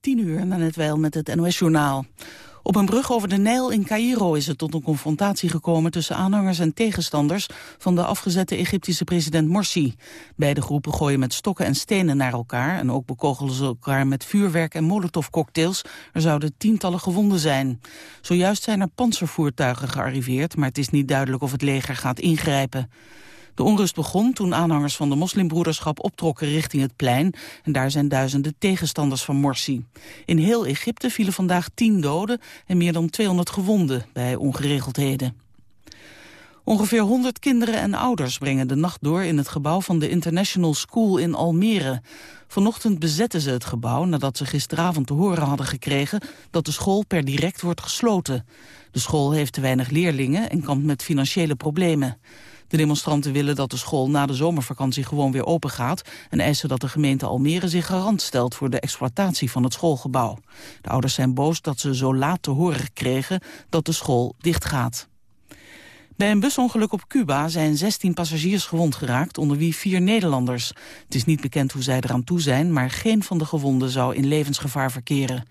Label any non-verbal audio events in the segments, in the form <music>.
10 uur, na net wel met het NOS-journaal. Op een brug over de Nijl in Cairo is het tot een confrontatie gekomen tussen aanhangers en tegenstanders van de afgezette Egyptische president Morsi. Beide groepen gooien met stokken en stenen naar elkaar en ook bekogelen ze elkaar met vuurwerk en molotovcocktails. Er zouden tientallen gewonden zijn. Zojuist zijn er panzervoertuigen gearriveerd, maar het is niet duidelijk of het leger gaat ingrijpen. De onrust begon toen aanhangers van de moslimbroederschap optrokken richting het plein. En daar zijn duizenden tegenstanders van Morsi. In heel Egypte vielen vandaag tien doden en meer dan 200 gewonden bij ongeregeldheden. Ongeveer 100 kinderen en ouders brengen de nacht door in het gebouw van de International School in Almere. Vanochtend bezetten ze het gebouw nadat ze gisteravond te horen hadden gekregen dat de school per direct wordt gesloten. De school heeft te weinig leerlingen en kampt met financiële problemen. De demonstranten willen dat de school na de zomervakantie gewoon weer open gaat... en eisen dat de gemeente Almere zich garant stelt voor de exploitatie van het schoolgebouw. De ouders zijn boos dat ze zo laat te horen kregen dat de school dichtgaat. Bij een busongeluk op Cuba zijn 16 passagiers gewond geraakt, onder wie vier Nederlanders. Het is niet bekend hoe zij eraan toe zijn, maar geen van de gewonden zou in levensgevaar verkeren.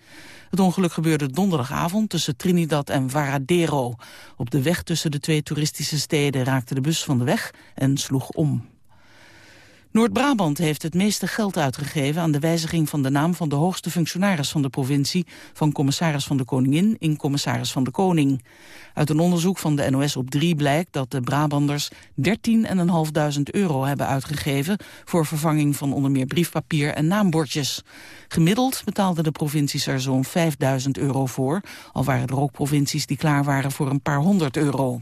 Het ongeluk gebeurde donderdagavond tussen Trinidad en Varadero. Op de weg tussen de twee toeristische steden raakte de bus van de weg en sloeg om. Noord-Brabant heeft het meeste geld uitgegeven aan de wijziging van de naam van de hoogste functionaris van de provincie van commissaris van de Koningin in commissaris van de Koning. Uit een onderzoek van de NOS op 3 blijkt dat de Brabanders 13.500 euro hebben uitgegeven voor vervanging van onder meer briefpapier en naambordjes. Gemiddeld betaalden de provincies er zo'n 5.000 euro voor, al waren er ook provincies die klaar waren voor een paar honderd euro.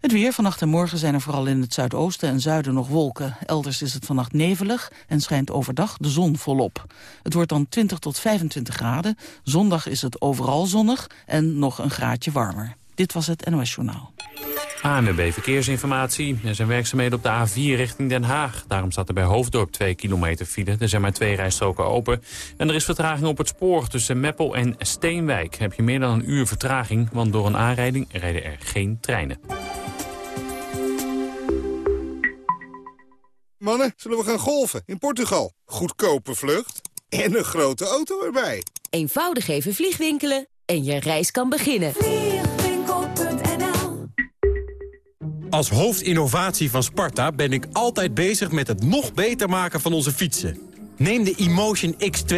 Het weer. Vannacht en morgen zijn er vooral in het zuidoosten en zuiden nog wolken. Elders is het vannacht nevelig en schijnt overdag de zon volop. Het wordt dan 20 tot 25 graden. Zondag is het overal zonnig en nog een graadje warmer. Dit was het NOS Journaal. ANWB Verkeersinformatie. Er zijn werkzaamheden op de A4 richting Den Haag. Daarom staat er bij Hoofddorp 2 kilometer file. Er zijn maar twee rijstroken open. En er is vertraging op het spoor tussen Meppel en Steenwijk. Heb je meer dan een uur vertraging, want door een aanrijding rijden er geen treinen. Mannen, zullen we gaan golfen in Portugal? Goedkope vlucht en een grote auto erbij. Eenvoudig even vliegwinkelen en je reis kan beginnen. Vliegwinkel.nl Als hoofdinnovatie van Sparta ben ik altijd bezig met het nog beter maken van onze fietsen. Neem de Emotion X2.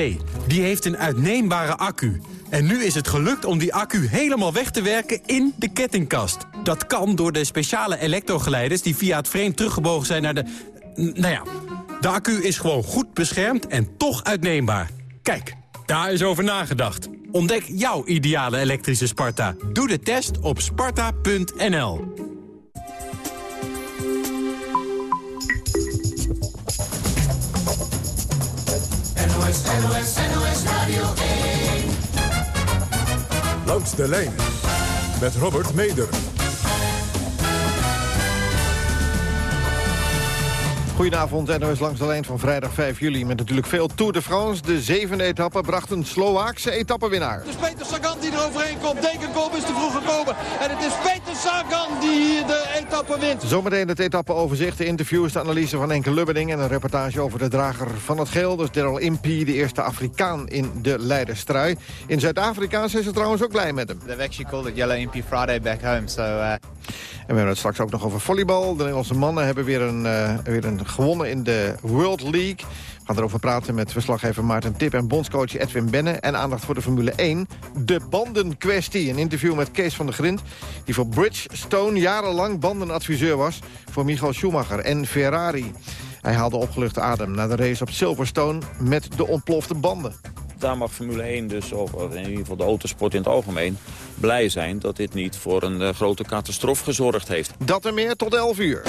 Die heeft een uitneembare accu. En nu is het gelukt om die accu helemaal weg te werken in de kettingkast. Dat kan door de speciale elektrogeleiders die via het frame teruggebogen zijn naar de nou ja, de accu is gewoon goed beschermd en toch uitneembaar. Kijk, daar is over nagedacht. Ontdek jouw ideale elektrische Sparta. Doe de test op sparta.nl. NOS, NOS, NOS Radio 1. Langs de lijn met Robert Meder. Goedenavond, NOS langs de lijn van vrijdag 5 juli... met natuurlijk veel Tour de France. De zevende etappe bracht een Slovaakse etappewinnaar. Het is Peter Sagan die er overheen komt. Dekenkop is te vroeg gekomen. En het is Peter Sagan die hier de etappe wint. Zometeen het etappeoverzicht, de interviews, de analyse van Enke Lubberding... en een reportage over de drager van het geel. Dus Daryl Impey, de eerste Afrikaan in de leiderstrui. In Zuid-Afrika zijn ze trouwens ook blij met hem. They've actually called it Yellow Impey Friday back home, so... Uh... En we hebben het straks ook nog over volleybal. De Nederlandse mannen hebben weer een, uh, weer een gewonnen in de World League. We gaan erover praten met verslaggever Maarten Tip en bondscoach Edwin Benne. En aandacht voor de Formule 1. De bandenkwestie. Een interview met Kees van der Grind. Die voor Bridgestone jarenlang bandenadviseur was. Voor Michael Schumacher en Ferrari. Hij haalde opgeluchte adem na de race op Silverstone met de ontplofte banden daar mag Formule 1 dus, of in ieder geval de autosport in het algemeen... blij zijn dat dit niet voor een uh, grote catastrofe gezorgd heeft. Dat en meer tot 11 uur.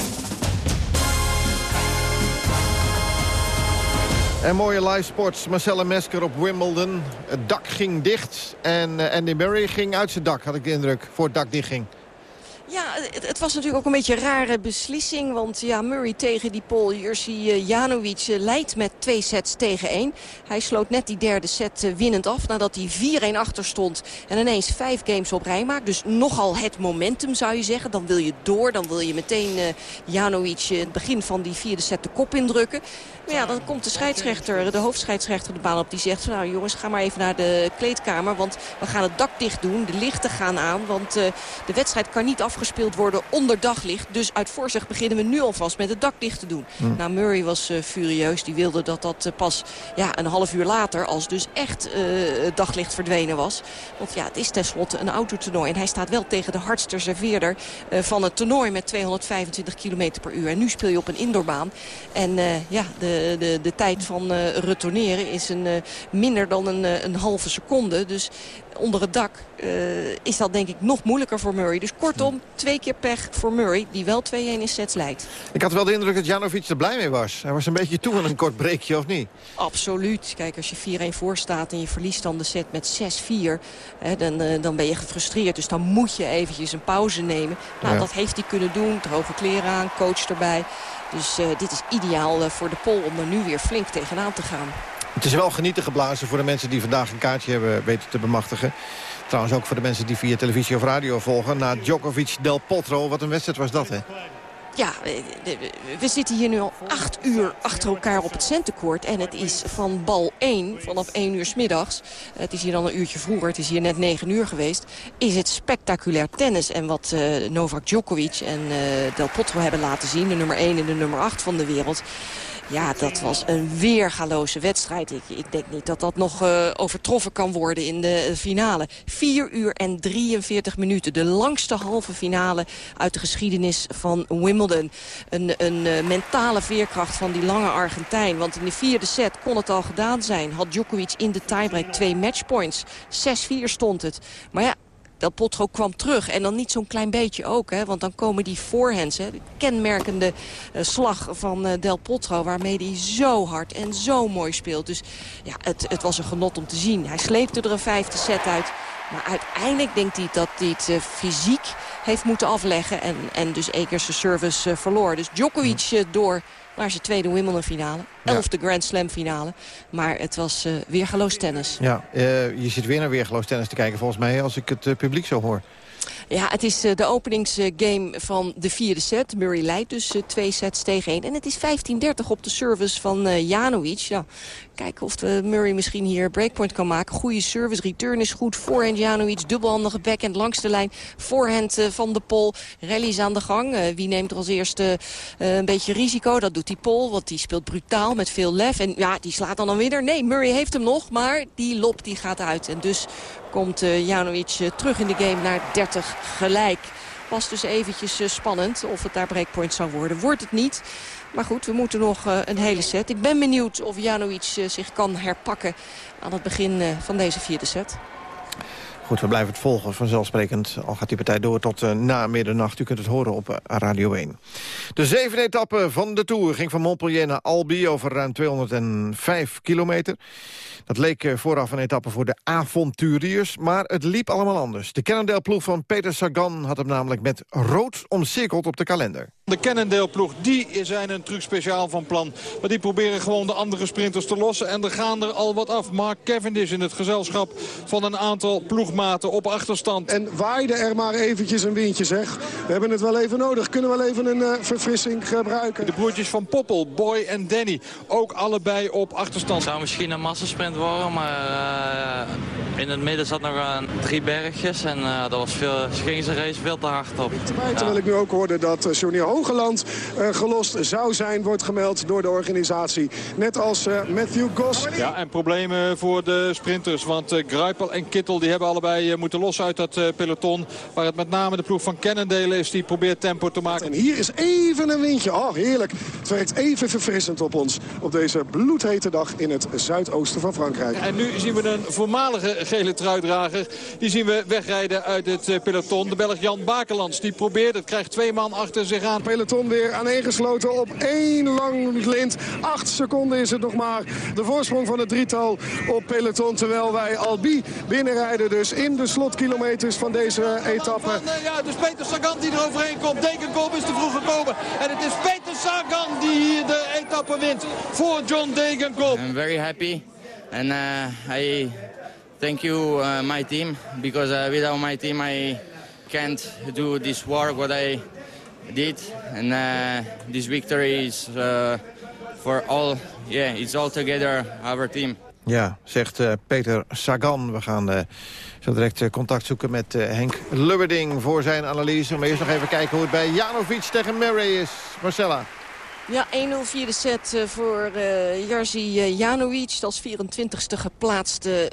En mooie live sports. Marcella Mesker op Wimbledon. Het dak ging dicht en uh, Andy Murray ging uit zijn dak, had ik de indruk, voor het dak dichtging. Ja, het, was natuurlijk ook een beetje een rare beslissing. Want ja, Murray tegen die Paul Jerzy uh, Janovic uh, leidt met twee sets tegen één. Hij sloot net die derde set uh, winnend af nadat hij 4-1 achter stond. En ineens vijf games op rij maakt. Dus nogal het momentum zou je zeggen. Dan wil je door, dan wil je meteen Janovic het begin van die vierde set de kop indrukken. Maar ja, dan komt de scheidsrechter, de hoofdscheidsrechter de baan op. Die zegt, nou jongens, ga maar even naar de kleedkamer. Want we gaan het dak dicht doen. De lichten gaan aan. Want uh, de wedstrijd kan niet afgespeeld worden onder daglicht. Dus uit voorzicht beginnen we nu alvast met het dak dicht te doen. Hm. Nou, Murray was uh, furieus. Die wilde dat dat uh, pas ja, een half uur later, als dus echt het daglicht verdwenen was. Want ja, het is tenslotte een autotoernooi. En hij staat wel tegen de hardste serveerder van het toernooi met 225 km per uur. En nu speel je op een indoorbaan. En ja, de, de, de tijd van retourneren is een, minder dan een, een halve seconde. Dus onder het dak uh, is dat denk ik nog moeilijker voor Murray. Dus kortom, twee keer pech voor Murray, die wel 2-1 in sets leidt. Ik had wel de indruk dat Janovic er blij mee was. Hij was een beetje toe aan een kort breekje, of niet? Absoluut. Kijk, als je 4-1 voor staat en je verliest dan de set met 6-4... dan, uh, dan ben je gefrustreerd. Dus dan moet je eventjes een pauze nemen. Nou, ja. dat heeft hij kunnen doen. Droge kleren aan, coach erbij. Dus uh, dit is ideaal voor de pol om er nu weer flink tegenaan te gaan. Het is wel genieten geblazen voor de mensen die vandaag een kaartje hebben weten te bemachtigen. Trouwens ook voor de mensen die via televisie of radio volgen. Na Djokovic Del Potro, wat een wedstrijd was dat, hè? Ja, we zitten hier nu al acht uur achter elkaar op het centenkoord. En het is van bal 1, vanaf 1 uur s middags. Het is hier dan een uurtje vroeger, het is hier net 9 uur geweest. Is het spectaculair tennis. En wat uh, Novak Djokovic en uh, Del Potro hebben laten zien... de nummer 1 en de nummer 8 van de wereld... Ja, dat was een weergaloze wedstrijd. Ik, ik denk niet dat dat nog uh, overtroffen kan worden in de finale. 4 uur en 43 minuten. De langste halve finale uit de geschiedenis van Wimbledon. Een, een uh, mentale veerkracht van die lange Argentijn. Want in de vierde set kon het al gedaan zijn. Had Djokovic in de tiebreak twee matchpoints. 6-4 stond het. Maar ja, Del Potro kwam terug. En dan niet zo'n klein beetje ook. Hè, want dan komen die forehands. Hè, de kenmerkende uh, slag van uh, Del Potro. Waarmee hij zo hard en zo mooi speelt. Dus ja, het, het was een genot om te zien. Hij sleepte er een vijfde set uit. Maar uiteindelijk denkt hij dat hij het uh, fysiek heeft moeten afleggen. En, en dus keer zijn service verloor. Dus Djokovic door naar zijn tweede Wimbledon finale. Elfde ja. Grand Slam finale. Maar het was uh, weergeloos tennis. Ja, uh, je zit weer naar weergeloos tennis te kijken volgens mij als ik het uh, publiek zo hoor. Ja, het is de openingsgame van de vierde set. Murray leidt dus twee sets tegen één. En het is 15-30 op de service van Janovic. Ja, kijken of de Murray misschien hier breakpoint kan maken. Goede service, return is goed. Voorhand Janovic, dubbelhandige backhand langs de lijn. Voorhand uh, van de Pol, rallies aan de gang. Uh, wie neemt er als eerste een beetje risico? Dat doet die Pol, want die speelt brutaal met veel lef. En ja, die slaat dan dan weer. Nee, Murray heeft hem nog, maar die lop die gaat uit. En dus komt Janovic uh, terug in de game naar 30 gelijk. Was dus eventjes spannend of het daar breakpoint zou worden. Wordt het niet. Maar goed, we moeten nog een hele set. Ik ben benieuwd of Janovic zich kan herpakken aan het begin van deze vierde set. Goed, we blijven het volgen. Vanzelfsprekend al gaat die partij door tot uh, na middernacht. U kunt het horen op uh, Radio 1. De zevende etappe van de Tour ging van Montpellier naar Albi... over ruim 205 kilometer. Dat leek uh, vooraf een etappe voor de avonturiers, maar het liep allemaal anders. De Cannondale-ploeg van Peter Sagan had hem namelijk met rood omcirkeld op de kalender. De Cannondale-ploeg, die zijn een truc speciaal van plan. Maar die proberen gewoon de andere sprinters te lossen. En er gaan er al wat af. Mark Cavendish in het gezelschap van een aantal ploegmaten op achterstand. En waaide er maar eventjes een windje, zeg. We hebben het wel even nodig. Kunnen we wel even een uh, verfrissing gebruiken. De broertjes van Poppel, Boy en Danny, ook allebei op achterstand. Het zou misschien een massasprint worden, maar uh, in het midden zat nog uh, drie bergjes. En dat was veel, ze gingen zijn race veel te hard op. Terwijl, terwijl ik nu ook hoorde dat Johnny Hogeland gelost zou zijn, wordt gemeld door de organisatie. Net als Matthew Goss. Ja, en problemen voor de sprinters, want Gruipel en Kittel die hebben allebei moeten lossen uit dat peloton. Waar het met name de ploeg van Cannondale is, die probeert tempo te maken. En hier is even een windje. Oh, heerlijk. Het werkt even verfrissend op ons op deze bloedhete dag in het zuidoosten van Frankrijk. En nu zien we een voormalige gele truidrager. Die zien we wegrijden uit het peloton. De Belg Jan Bakelands, die probeert het. Krijgt twee man achter zich aan. Peloton weer aaneengesloten op één lang lint. Acht seconden is het nog maar. De voorsprong van het drietal op peloton. Terwijl wij Albi binnenrijden dus in de slotkilometers van deze etappe. Ja, dus Peter Sagan die er overheen komt. Degenkolb is te vroeg gekomen. En het is Peter Sagan die hier de etappe wint voor John Degenkolb. I'm very happy. And uh, I thank you, uh, my team, because uh, without my team I can't do this work what I did. And uh, this victory is uh, for all, yeah, it's all together our team. Ja, zegt uh, Peter Sagan. We gaan uh, zo direct uh, contact zoeken met Henk Lubberding voor zijn analyse. Maar eerst nog even kijken hoe het bij Janovic tegen Murray is. Marcella. Ja, 1-0 vierde set uh, voor uh, Jerzy Janovic. als 24ste geplaatste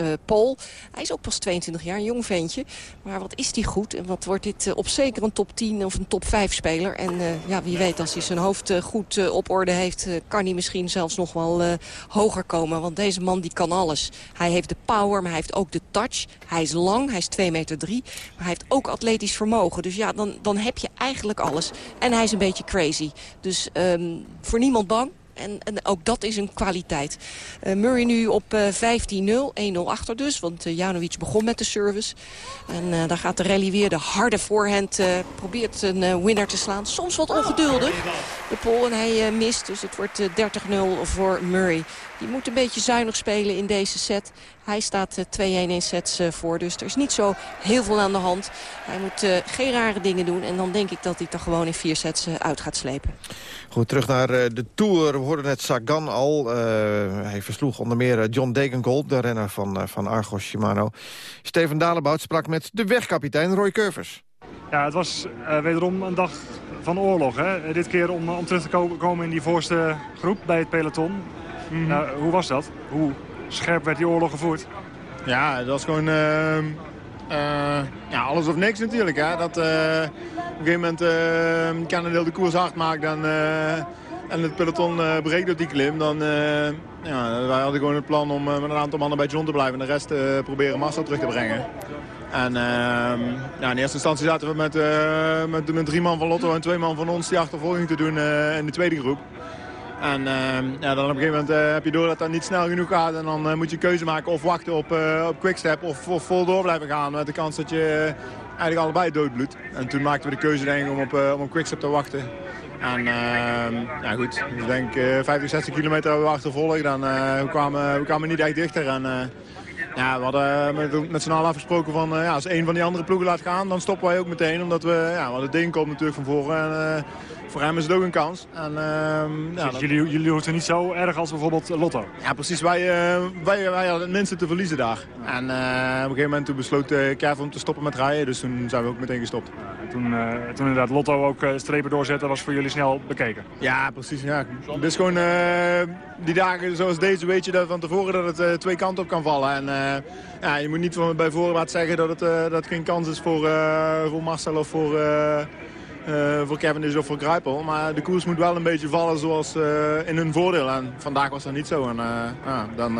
uh, Pool. Hij is ook pas 22 jaar, een jong ventje. Maar wat is die goed? En wat wordt dit op zeker een top 10 of een top 5 speler? En ja, wie weet, als hij zijn hoofd goed op orde heeft... kan hij misschien zelfs nog wel hoger komen. Want deze man die kan alles. Hij heeft de power, maar hij heeft ook de touch. Hij is lang, hij is 2 meter 3. Maar hij heeft ook atletisch vermogen. Dus ja, dan, dan heb je eigenlijk alles. En hij is een beetje crazy. Dus um, voor niemand bang. En, en, ook dat is een kwaliteit. Uh, Murray nu op uh, 15-0, 1-0 achter dus. Want uh, Janovic begon met de service. En daar gaat de rally weer. De harde voorhand probeert een winner te slaan. Soms wat ongeduldig. De Pol en hij mist. Dus het wordt 30-0 voor Murray. Die moet een beetje zuinig spelen in deze set. Hij staat 2-1 in sets voor. Dus er is niet zo heel veel aan de hand. Hij moet geen rare dingen doen. En dan denk ik dat hij het er gewoon in vier sets uit gaat slepen. Goed, terug naar de Tour. We hoorden net Sagan al. Uh, hij versloeg onder meer John Degenkolb, de renner van, van Argos Shimano. Steven Dalebout sprak met de wegkapitein Roy Curvers. Ja, het was uh, wederom een dag van oorlog. Hè? Dit keer om, om terug te ko komen in die voorste groep bij het peloton. -hmm. nou, hoe was dat? Hoe scherp werd die oorlog gevoerd? Ja, dat was gewoon ja, alles of niks natuurlijk. Hè? Dat, op een gegeven moment uh, Canada de koers hard maakt dan, en het peloton breekt door die klim, dan ja, wij hadden gewoon het plan om met een aantal mannen bij John te blijven en de rest proberen massa terug te brengen. En ehm, ja, in eerste instantie zaten we met, met, met, drie man van Lotto en twee man van ons die achtervolging te doen in de tweede groep. En ehm, dan op een gegeven moment heb je door dat dat niet snel genoeg gaat. En dan moet je keuze maken of wachten op, op quickstep of, vol door blijven gaan. Met de kans dat je eigenlijk allebei doodbloedt. En toen maakten we de keuze denk ik, om op, om op quickstep te wachten. En uh, ja, goed, ik denk uh, 50, 60 kilometer hebben we achtervolgd. Dan, we, kwamen, we kwamen niet echt dichter. En, ja, we hadden met, met z'n allen afgesproken van ja, als een van die andere ploegen laat gaan, dan stoppen wij ook meteen. Omdat we, ja, we hadden Deen komt natuurlijk van voren. En, voor hem is het ook een kans. En, uh, ja, dat... jullie, jullie hoefden niet zo erg als bijvoorbeeld Lotto? Ja, precies. Wij, uh, wij, wij hadden het minste te verliezen daar. En uh, op een gegeven moment toen besloot Kev om te stoppen met rijden. Dus toen zijn we ook meteen gestopt. toen, toen inderdaad Lotto ook strepen doorzetten, was voor jullie snel bekeken? Ja, precies. Ja. Het is gewoon die dagen zoals deze weet je dat van tevoren dat het twee kanten op kan vallen. En ja, je moet niet van bij voorbaat zeggen dat het, dat het geen kans is voor, voor Marcel of voor... Uh, voor Cavendish of voor Kruipel. Maar de koers moet wel een beetje vallen zoals uh, in hun voordeel. En vandaag was dat niet zo. En, uh, dan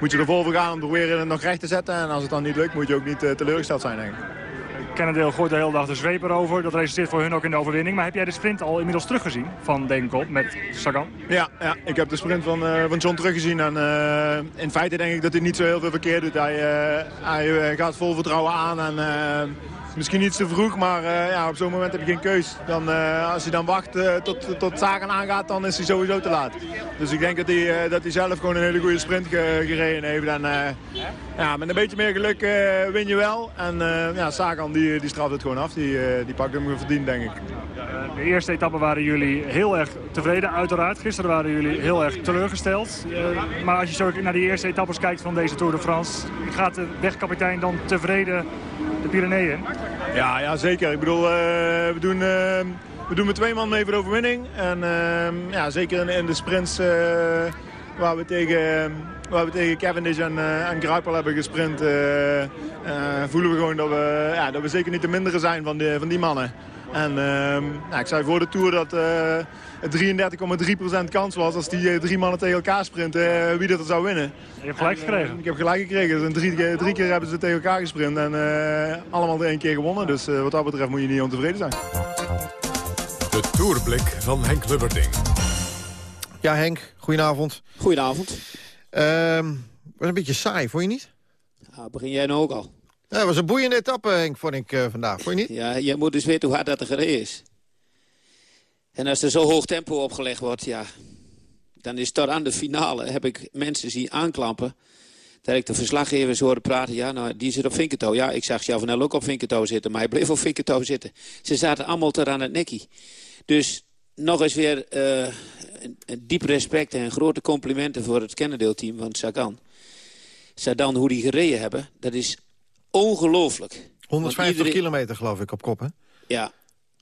moet je er vol voor gaan om proberen het nog recht te zetten. En als het dan niet lukt, moet je ook niet teleurgesteld zijn, denk ik. Cannondale gooit de hele dag de zweep erover. Dat resulteert voor hun ook in de overwinning. Maar heb jij de sprint al inmiddels teruggezien van Degenkop met Sagan? Ja, ja, ik heb de sprint van, uh, van John teruggezien. En uh, in feite denk ik dat hij niet zo heel veel verkeerd doet. Hij, uh, hij gaat vol vertrouwen aan. En, Misschien iets te vroeg, maar uh, ja, op zo'n moment heb je geen keus. Dan, uh, als hij dan wacht uh, tot, tot zaken aangaat, dan is hij sowieso te laat. Dus ik denk dat hij, dat hij zelf gewoon een hele goede sprint ge gereden heeft. En ja, met een beetje meer geluk win je wel. En ja, Sagan die, die straft het gewoon af. Die, die pakt hem verdiend, denk ik. De eerste etappe waren jullie heel erg tevreden, uiteraard. Gisteren waren jullie heel erg teleurgesteld. maar als je zo naar die eerste etappes kijkt van deze Tour de France... gaat de wegkapitein dan tevreden de Pyreneeën? Ja, ja zeker. Ik bedoel, uh, we, doen, uh, we doen met twee man mee voor de overwinning. En uh, ja, zeker in, de sprints waar, we tegen, waar we tegen Cavendish en, en Gruipel hebben gesprint... voelen we gewoon dat we, ja, dat we zeker niet de mindere zijn van, de, van die mannen. En ik zei voor de Tour dat 33,3% kans was als die drie mannen tegen elkaar sprinten, wie dat er zou winnen. Je hebt gelijk gekregen. ik heb gelijk gekregen. Dus drie, drie, keer hebben ze tegen elkaar gesprint en allemaal er één keer gewonnen. Dus wat dat betreft moet je niet ontevreden zijn. De Tourblik van Henk Lubberding. Ja Henk, goedenavond. Goedenavond. Uh, was een beetje saai, vond je niet? Ja, begin jij nou ook al? Ja, het was een boeiende etappe, Henk, vond ik uh, vandaag. Vond je niet? Ja, je moet dus weten hoe hard dat er gereden is. En als er zo hoog tempo opgelegd wordt, ja... dan is tot aan de finale heb ik mensen zien aanklampen... dat ik de verslaggevers hoorde praten... ja, nou, die zit op Vinkertouw. Ja, ik zag Javanel ook op Vinkertouw zitten... maar hij bleef op Vinkertouw zitten. Ze zaten allemaal tot aan het nekkie. Dus nog eens weer uh, een, diep respect en grote complimenten voor het Kennedale-team van Sagan. Sagan, hoe die gereden hebben, dat is ongelooflijk. 150 iedereen... kilometer geloof ik op kop, hè? Ja.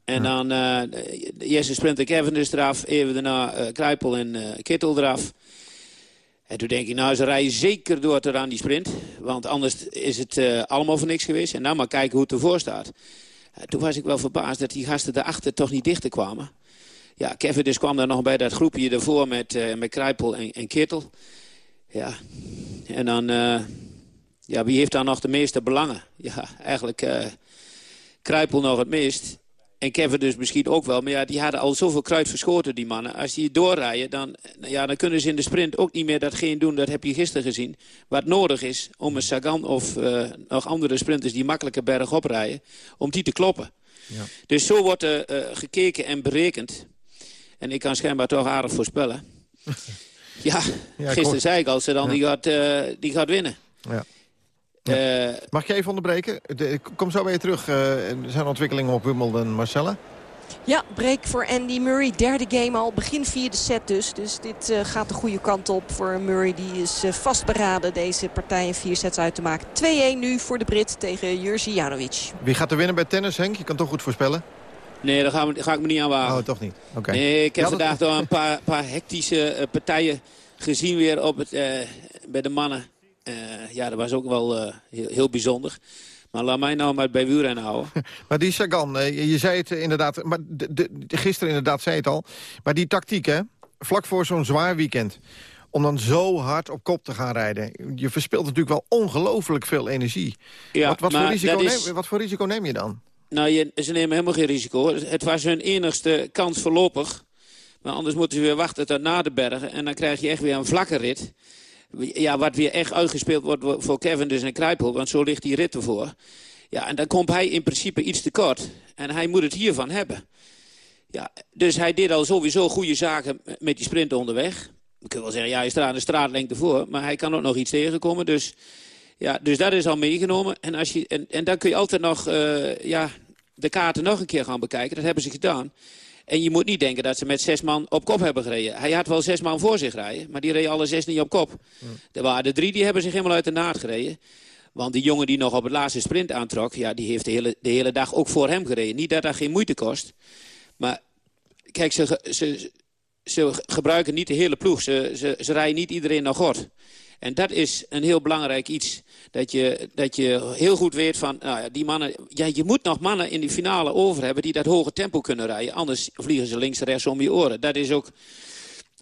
En ja. dan uh, de eerste sprinter Cavendish eraf, even daarna uh, Kruipel en uh, Kittel eraf. En toen denk ik, nou, ze rijden zeker door tot aan die sprint. Want anders is het uh, allemaal voor niks geweest. En nou maar kijken hoe het ervoor staat. Toen was ik wel verbaasd dat die gasten daarachter toch niet dichter kwamen. Ja, Kevin dus kwam daar nog bij dat groepje ervoor met, met Kruipel en, en Kittel. Ja, en dan... ja, wie heeft daar nog de meeste belangen? Ja, eigenlijk Kruipel nog het meest. En Kevin dus misschien ook wel. Maar ja, die hadden al zoveel kruid verschoten, die mannen. Als die doorrijden, dan, ja, dan kunnen ze in de sprint ook niet meer datgene doen... dat heb je gisteren gezien. Wat nodig is om een Sagan of uh, nog andere sprinters... die makkelijker bergop rijden, om die te kloppen. Ja. Dus zo wordt er uh, gekeken en berekend. En ik kan schijnbaar toch aardig voorspellen. <laughs> ja, ja gisteren zei ik al, ze dan ja. die, gaat, uh, die gaat winnen. Ja. Ja. Uh, Mag ik je even onderbreken? De, kom zo weer terug. Uh, er zijn ontwikkelingen op Wimbledon, Marcella. Ja, break voor Andy Murray. Derde game al, begin vierde set dus. Dus dit uh, gaat de goede kant op voor Murray. Die is vastberaden deze partij in vier sets uit te maken. 2-1 nu voor de Brit tegen Jerzy Janowicz. Wie gaat er winnen bij tennis, Henk? Je kan toch goed voorspellen? Nee, daar ga, ga ik me niet aan wagen. Oh, toch niet? Oké. Okay. Nee, ik heb ja, vandaag dat... door een paar, paar hectische partijen gezien weer op het, bij de mannen. Uh, ja, dat was ook wel uh, heel, heel, bijzonder. Maar laat mij nou maar bij wielrennen houden. <laughs> maar die Sagan, uh, je zei het inderdaad... Maar de, de, gisteren inderdaad zei het al. Maar die tactiek, hè? Vlak voor zo'n zwaar weekend om dan zo hard op kop te gaan rijden. Je verspilt natuurlijk wel ongelooflijk veel energie. Ja, wat, wat, voor risico is... neem, wat voor risico neem je dan? Nou, je, ze nemen helemaal geen risico. Het was hun enigste kans voorlopig. Maar anders moeten ze weer wachten tot na de bergen. En dan krijg je echt weer een vlakke rit ja, wat weer echt uitgespeeld wordt voor Kevin dus en Kruipel. Want zo ligt die rit ervoor. Ja, en dan komt hij in principe iets te kort. En hij moet het hiervan hebben. Ja, dus hij deed al sowieso goede zaken met die sprint onderweg. We kunnen wel zeggen, ja, hij staat aan de straatlengte voor. Maar hij kan ook nog iets tegenkomen. Dus, ja, dus dat is al meegenomen. En, als je, en, en dan kun je altijd nog uh, ja, de kaarten nog een keer gaan bekijken. Dat hebben ze gedaan. En je moet niet denken dat ze met zes man op kop hebben gereden. Hij had wel zes man voor zich rijden, maar die reden alle zes niet op kop. Er waren de drie die hebben zich helemaal uit de naad gereden. Want die jongen die nog op het laatste sprint aantrok... Ja, die heeft de hele, de hele dag ook voor hem gereden. Niet dat dat geen moeite kost. Maar kijk, ze, ze, ze gebruiken niet de hele ploeg. Ze, ze, ze rijden niet iedereen naar gort. En dat is een heel belangrijk iets. Dat je, dat je heel goed weet van, nou ja, die mannen... Ja, je moet nog mannen in die finale over hebben die dat hoge tempo kunnen rijden. Anders vliegen ze links en rechts om je oren. Dat is ook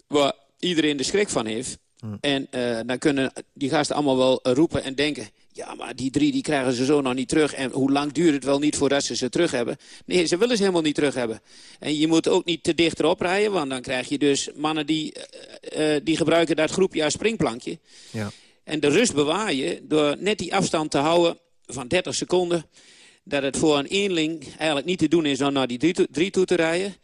waar iedereen de schrik van heeft. Hmm. En uh, dan kunnen die gasten allemaal wel roepen en denken... ja, maar die drie die krijgen ze zo nog niet terug. En hoe lang duurt het wel niet voordat ze ze terug hebben? Nee, ze willen ze helemaal niet terug hebben. En je moet ook niet te dicht erop rijden... want dan krijg je dus mannen die, uh, uh, die gebruiken dat groepje als springplankje. Ja. En de rust bewaar je door net die afstand te houden van 30 seconden... dat het voor een eenling eigenlijk niet te doen is om naar die drie, drie toe te rijden...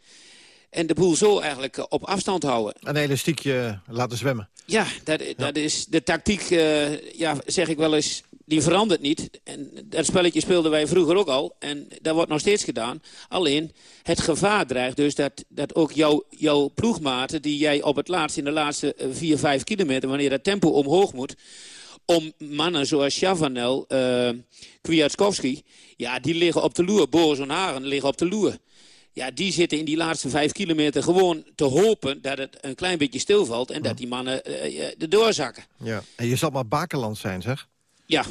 En de boel zo eigenlijk op afstand houden. Een elastiekje laten zwemmen. Ja, dat, ja. dat is de tactiek, uh, ja, zeg ik wel eens, die verandert niet. En dat spelletje speelden wij vroeger ook al. En dat wordt nog steeds gedaan. Alleen, het gevaar dreigt dus dat, dat ook jouw, jouw ploegmaten... die jij op het laatst in de laatste 4, 5 kilometer... wanneer dat tempo omhoog moet... om mannen zoals Chavanel, uh, Kwiatkowski... ja, die liggen op de loer. Boris en Haren liggen op de loer. Ja, die zitten in die laatste vijf kilometer gewoon te hopen dat het een klein beetje stilvalt... en dat die mannen uh, erdoor zakken. Ja, en je zal maar bakerland zijn, zeg. Ja.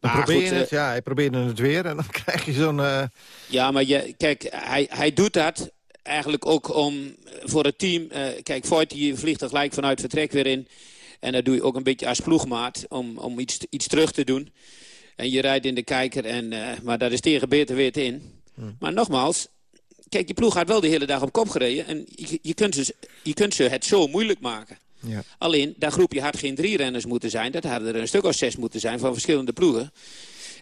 Maar probeer goed, het, ja, hij probeerde het weer en dan <laughs> krijg je zo'n... Uh... Ja, maar je, kijk, hij, hij doet dat eigenlijk ook om voor het team... Uh, kijk, Voigt die vliegt er gelijk vanuit vertrek weer in. En dat doe je ook een beetje als ploegmaat om, om iets, iets terug te doen. En je rijdt in de kijker, en, uh, maar dat is tegen beter weer in. Hmm. Maar nogmaals, kijk, die ploeg had wel de hele dag op kop gereden. En je, je, kunt, ze, je kunt ze het zo moeilijk maken. Ja. Alleen, dat groepje had geen drie renners moeten zijn. Dat hadden er een stuk of zes moeten zijn van verschillende ploegen.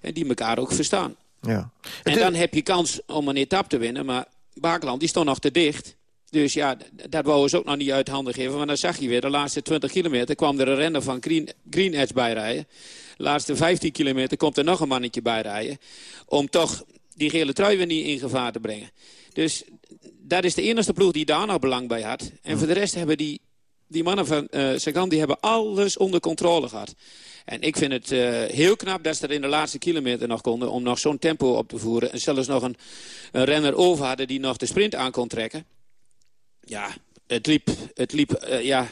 En die elkaar ook verstaan. Ja. En dan heb je kans om een etappe te winnen. Maar Bakeland die stond nog te dicht. Dus ja, dat wou ze ook nog niet uit handen geven. Want dan zag je weer, de laatste 20 kilometer kwam er een renner van Green, Green Edge bijrijden. De laatste 15 kilometer komt er nog een mannetje bijrijden. Om toch die gele trui weer niet in gevaar te brengen. Dus dat is de enige ploeg die daar nog belang bij had. En voor de rest hebben die, die mannen van uh, Sagan die hebben alles onder controle gehad. En ik vind het uh, heel knap dat ze er in de laatste kilometer nog konden... om nog zo'n tempo op te voeren. En zelfs nog een, een, renner over hadden die nog de sprint aan kon trekken. Ja, het liep, het liep uh, ja,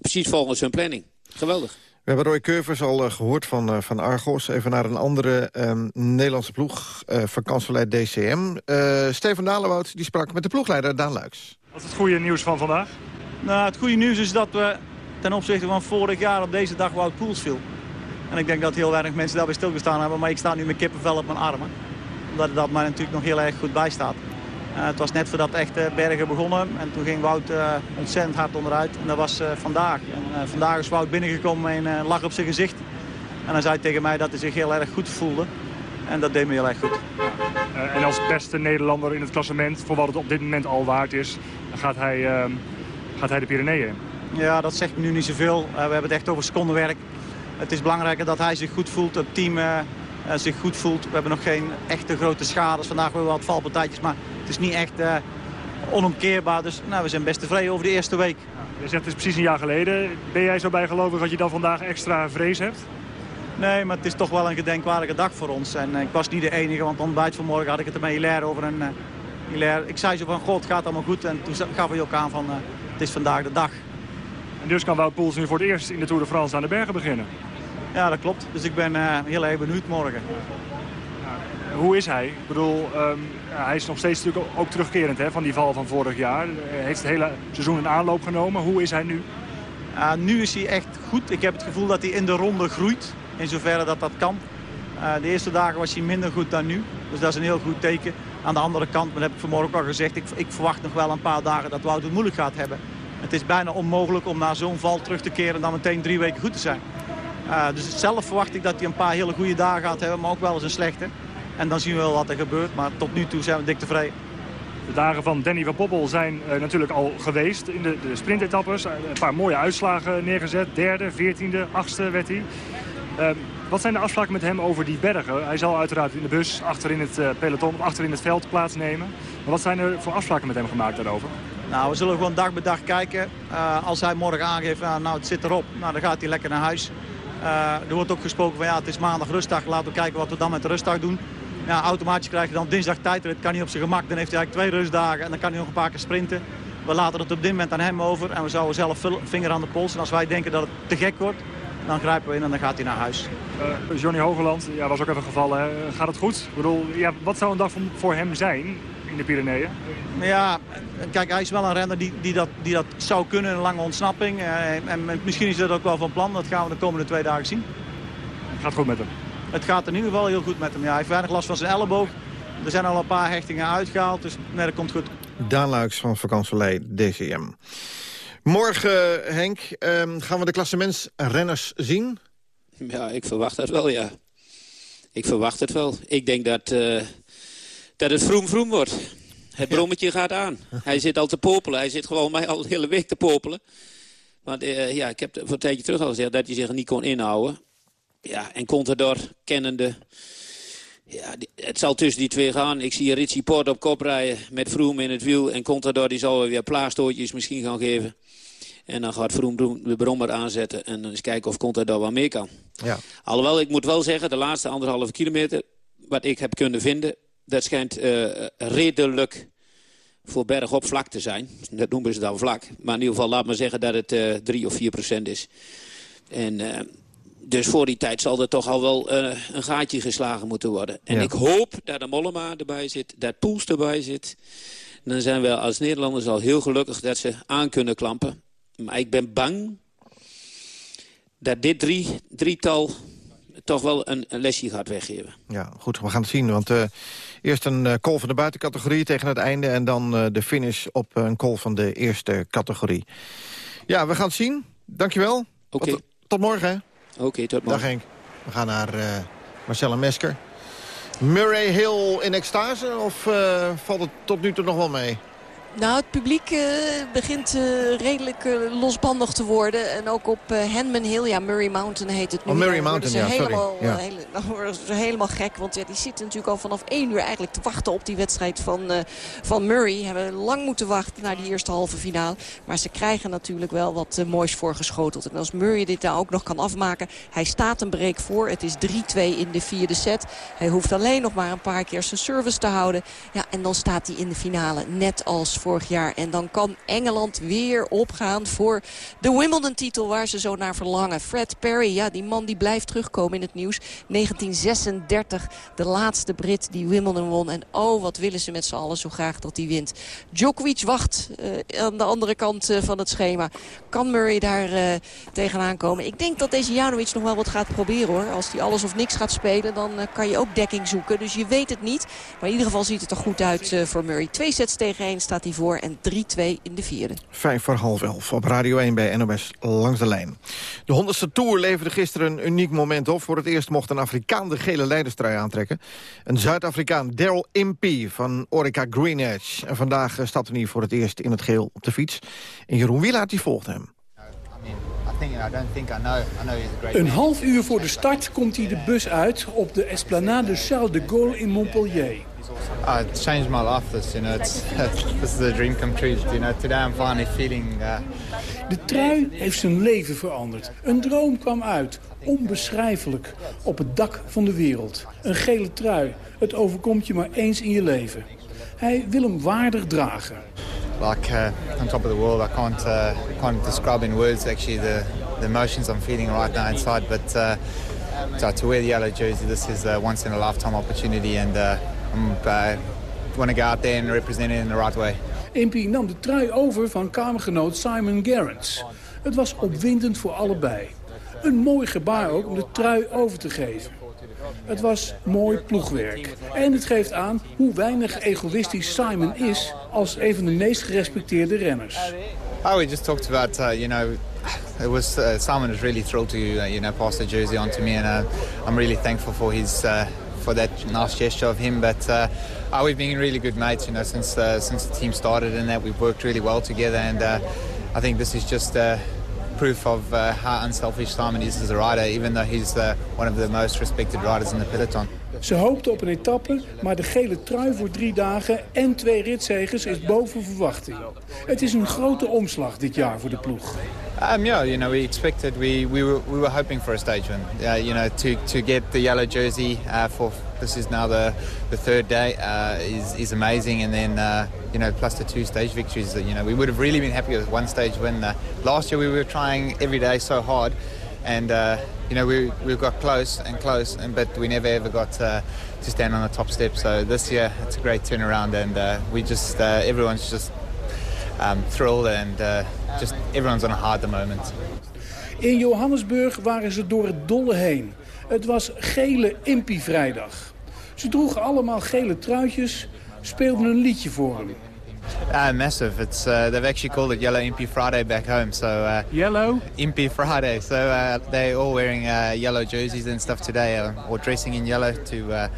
precies volgens hun planning. Geweldig. We hebben Roy Curvers al uh, gehoord van, uh, van Argos. Even naar een andere um, Nederlandse ploeg, uh, vakantieleider DCM. Steven Dalenwoud die sprak met de ploegleider Daan Luiks. Wat is het goede nieuws van vandaag? Nou, het goede nieuws is dat we ten opzichte van vorig jaar op deze dag Wout Poels viel. En ik denk dat heel weinig mensen daarbij stilgestaan hebben. Maar ik sta nu met kippenvel op mijn armen. Omdat dat mij natuurlijk nog heel erg goed bijstaat. Uh, het was net voordat de echte bergen begonnen. En toen ging Wout uh, ontzettend hard onderuit. En dat was vandaag. En vandaag is Wout binnengekomen en een lach op zijn gezicht. En hij zei tegen mij dat hij zich heel erg goed voelde. En dat deed me heel erg goed. en als beste Nederlander in het klassement, voor wat het op dit moment al waard is, gaat hij, ehm, gaat hij de Pyreneeën in. Ja, dat zegt me nu niet zoveel. we hebben het echt over secondenwerk. Het is belangrijker dat hij zich goed voelt, het team zich goed voelt. We hebben nog geen echte grote schades. Vandaag hebben we wat valpartijtjes, maar het is niet echt uh, onomkeerbaar. Dus nou, we zijn best tevreden over de eerste week. Je zegt het is precies een jaar geleden. Ben jij zo bijgelovig dat je dan vandaag extra vrees hebt? Nee, maar het is toch wel een gedenkwaardige dag voor ons. En ik was niet de enige, want ontbijt vanmorgen had ik het er met Hilaire over. En, Hilaire, ik zei zo van, god, het gaat allemaal goed. En toen gaf hij ook aan van, het is vandaag de dag. En dus kan Wout Poels nu voor het eerst in de Tour de France aan de bergen beginnen? Ja, dat klopt. Dus ik ben heel erg benieuwd morgen hoe is hij? Ik bedoel, um, hij is nog steeds natuurlijk ook terugkerend hè, van die val van vorig jaar. Hij heeft het hele seizoen in aanloop genomen. Hoe is hij nu? Uh, nu is hij echt goed. Ik heb het gevoel dat hij in de ronde groeit. In zoverre dat dat kan. Uh, de eerste dagen was hij minder goed dan nu. Dus dat is een heel goed teken. Aan de andere kant, maar dat heb ik vanmorgen ook al gezegd... Ik, ik verwacht nog wel een paar dagen dat Wout het moeilijk gaat hebben. Het is bijna onmogelijk om na zo'n val terug te keren... en dan meteen drie weken goed te zijn. Uh, dus zelf verwacht ik dat hij een paar hele goede dagen gaat hebben... maar ook wel eens een slechte. En dan zien we wel wat er gebeurt. Maar tot nu toe zijn we dik tevreden. De dagen van Danny van Poppel zijn uh, natuurlijk al geweest in de, de sprintetappes. een paar mooie uitslagen neergezet. Derde, veertiende, achtste werd hij. Uh, wat zijn de afspraken met hem over die bergen? Hij zal uiteraard in de bus achter in het uh, peloton, achter in het veld plaatsnemen. Maar wat zijn er voor afspraken met hem gemaakt daarover? Nou, we zullen gewoon dag bij dag kijken. als hij morgen aangeeft, nou het zit erop, nou, dan gaat hij lekker naar huis. er wordt ook gesproken van ja, het is maandag rustdag. Laten we kijken wat we dan met de rustdag doen. Ja, automatisch krijg je dan dinsdag tijd. Het kan niet op zijn gemak. Dan heeft hij eigenlijk twee rustdagen en dan kan hij nog een paar keer sprinten. We laten het op dit moment aan hem over en we zouden zelf vinger aan de pols. En als wij denken dat het te gek wordt, dan grijpen we in en dan gaat hij naar huis. Uh, Johnny Hogeland, ja, was ook even gevallen. Hè? Gaat het goed? Ik bedoel, ja, wat zou een dag voor hem zijn in de Pyreneeën? Ja, kijk, hij is wel een renner die, die, dat, die dat zou kunnen, een lange ontsnapping. Uh, en, en, misschien is dat ook wel van plan. Dat gaan we de komende twee dagen zien. Het gaat goed met hem? Het gaat in ieder geval heel goed met hem. Ja, hij heeft weinig last van zijn elleboog. Er zijn al een paar hechtingen uitgehaald, dus nee, dat komt goed. Daan Luiks van Vakantselei DCM. Morgen, Henk, um, gaan we de klassementsrenners zien? Ja, ik verwacht dat wel, ja. Ik verwacht het wel. Ik denk dat, uh, dat het vroom wordt. Het brommetje gaat aan. Hij zit al te popelen. Hij zit gewoon mij al de hele week te popelen. Want uh, ja, ik heb voor een tijdje terug al gezegd dat hij zich niet kon inhouden. Ja, en Contador, kennende... Ja, het zal tussen die twee gaan. Ik zie Ritchie Port op kop rijden met Vroom in het wiel. En Contador die zal weer plaagstootjes misschien gaan geven. En dan gaat Vroom de brommer aanzetten. En dan eens kijken of Contador wat meer kan. Ja. Alhoewel, ik moet wel zeggen, de laatste anderhalve kilometer... wat ik heb kunnen vinden, dat schijnt uh, redelijk voor bergop vlak te zijn. Dat noemen ze dan vlak. Maar in ieder geval, laat maar zeggen dat het uh, 3 of 4 procent is. En... Uh, dus voor die tijd zal er toch al wel uh, een gaatje geslagen moeten worden. En Ja. ik hoop dat de Mollema erbij zit, dat Poels erbij zit. Dan zijn we als Nederlanders al heel gelukkig dat ze aan kunnen klampen. Maar ik ben bang dat dit drie, drietal toch wel een, een lesje gaat weggeven. Ja, goed, we gaan het zien. Want eh, eerst een eh, call van de buitencategorie tegen het einde... en dan eh, de finish op een call van de eerste categorie. Ja, we gaan het zien. Dankjewel. Oké. Tot, tot morgen. Oké, tot Dag morgen. Henk. We gaan naar Marcella Mesker. Murray Hill in extase of valt het tot nu toe nog wel mee? Nou, het publiek uh, begint uh, redelijk uh, losbandig te worden. En ook op Henman Hill, ja, Murray Mountain heet het nu. Oh, Murray Mountain, ze ja, helemaal, sorry. Ja. Hele, <laughs> worden ze helemaal gek. Want ja, die zitten natuurlijk al vanaf één uur eigenlijk te wachten op die wedstrijd van, van Murray. Hebben lang moeten wachten naar die eerste halve finale. Maar ze krijgen natuurlijk wel wat moois voorgeschoteld. En als Murray dit daar ook nog kan afmaken. Hij staat een break voor. Het is 3-2 in de vierde set. Hij hoeft alleen nog maar een paar keer zijn service te houden. Ja, en dan staat hij in de finale. Net als vorig jaar. En dan kan Engeland weer opgaan voor de Wimbledon-titel waar ze zo naar verlangen. Fred Perry, ja, die man die blijft terugkomen in het nieuws. 1936, de laatste Brit die Wimbledon won. En oh, wat willen ze met z'n allen zo graag dat hij wint. Djokovic wacht uh, aan de andere kant uh, van het schema. Kan Murray daar uh, tegenaan komen? Ik denk dat deze Janovic nog wel wat gaat proberen hoor. Als hij alles of niks gaat spelen, dan kan je ook dekking zoeken. Dus je weet het niet. Maar in ieder geval ziet het er goed uit voor Murray. Twee sets tegen staat hij voor en 3-2 in de vierde. Vijf voor half elf op Radio 1 bij NOS Langs de Lijn. De honderdste Tour leverde gisteren een uniek moment op. Voor het eerst mocht een Afrikaan de gele leiderstrui aantrekken. Een Zuid-Afrikaan, Daryl Impey van Orica Green Edge. En vandaag stapte hij voor het eerst in het geel op de fiets. En Jeroen Wielaert die volgt hem. Een half uur voor de start komt hij de bus uit op de Esplanade Charles de Gaulle in Montpellier. Uh, it changed my life. This, you know, <laughs> it's, this is a dream come true. You know, today I'm finally feeling. Uh... De trui heeft zijn leven veranderd. Een droom kwam uit, onbeschrijfelijk, op het dak van de wereld. Een gele trui. Het overkomt je maar eens in je leven. Hij wil hem waardig dragen. Like uh, on top of the world, I can't uh, can't describe in words actually the the emotions I'm feeling right now inside. But uh, to wear the yellow jersey, this is a once in a lifetime opportunity, and uh, I'm uh, want to go out there and represent it in the right way. Impey nam de trui over van kamergenoot Simon Gerrans. Het was opwindend voor allebei. Een mooi gebaar ook om de trui over te geven. Het was mooi ploegwerk. En het geeft aan hoe weinig egoïstisch Simon is als een van de meest gerespecteerde renners. Oh, we just talked about, uh, you know, it was uh, Simon was really thrilled to, uh, you know, pass the jersey on to me, and uh, I'm really thankful for his uh, for that nice gesture of him. But uh, oh, we've been really good mates, you know, since uh, since the team started, and that we've worked really well together. And uh, I think this is just uh, proof of uh, how unselfish Simon is as a rider, even though he's uh, one of the most respected riders in the peloton. Ze hoopte op een etappe, maar de gele trui voor drie dagen en twee ritzegers is boven verwachting. Het is een grote omslag dit jaar voor de ploeg. Um, yeah, you know, we expected, we, we, were, we were hoping for a stage win. Uh, you know, to, to get the yellow jersey uh, for, this is now the, the third day, uh, is, is amazing. And then, uh, you know, plus the two stage victories, you know, we would have really been happy with one stage win. Uh, last year we were trying every day so hard. And, uh, you know, we, we got close and close, and, but we never ever got uh, to stand on the top step. So this year, it's a great turnaround, and uh, we just, uh, everyone's just um, thrilled, and uh, just everyone's on a at the moment. In Johannesburg waren ze door het dolle heen. Het was gele Impie-vrijdag. Ze droegen allemaal gele truitjes, speelden een liedje voor hem. Uh, massive. It's uh, they've actually called it Yellow Impy Friday back home. So uh, yellow Impy Friday. So uh, they're all wearing uh, yellow jerseys and stuff today, uh, or dressing in yellow to uh,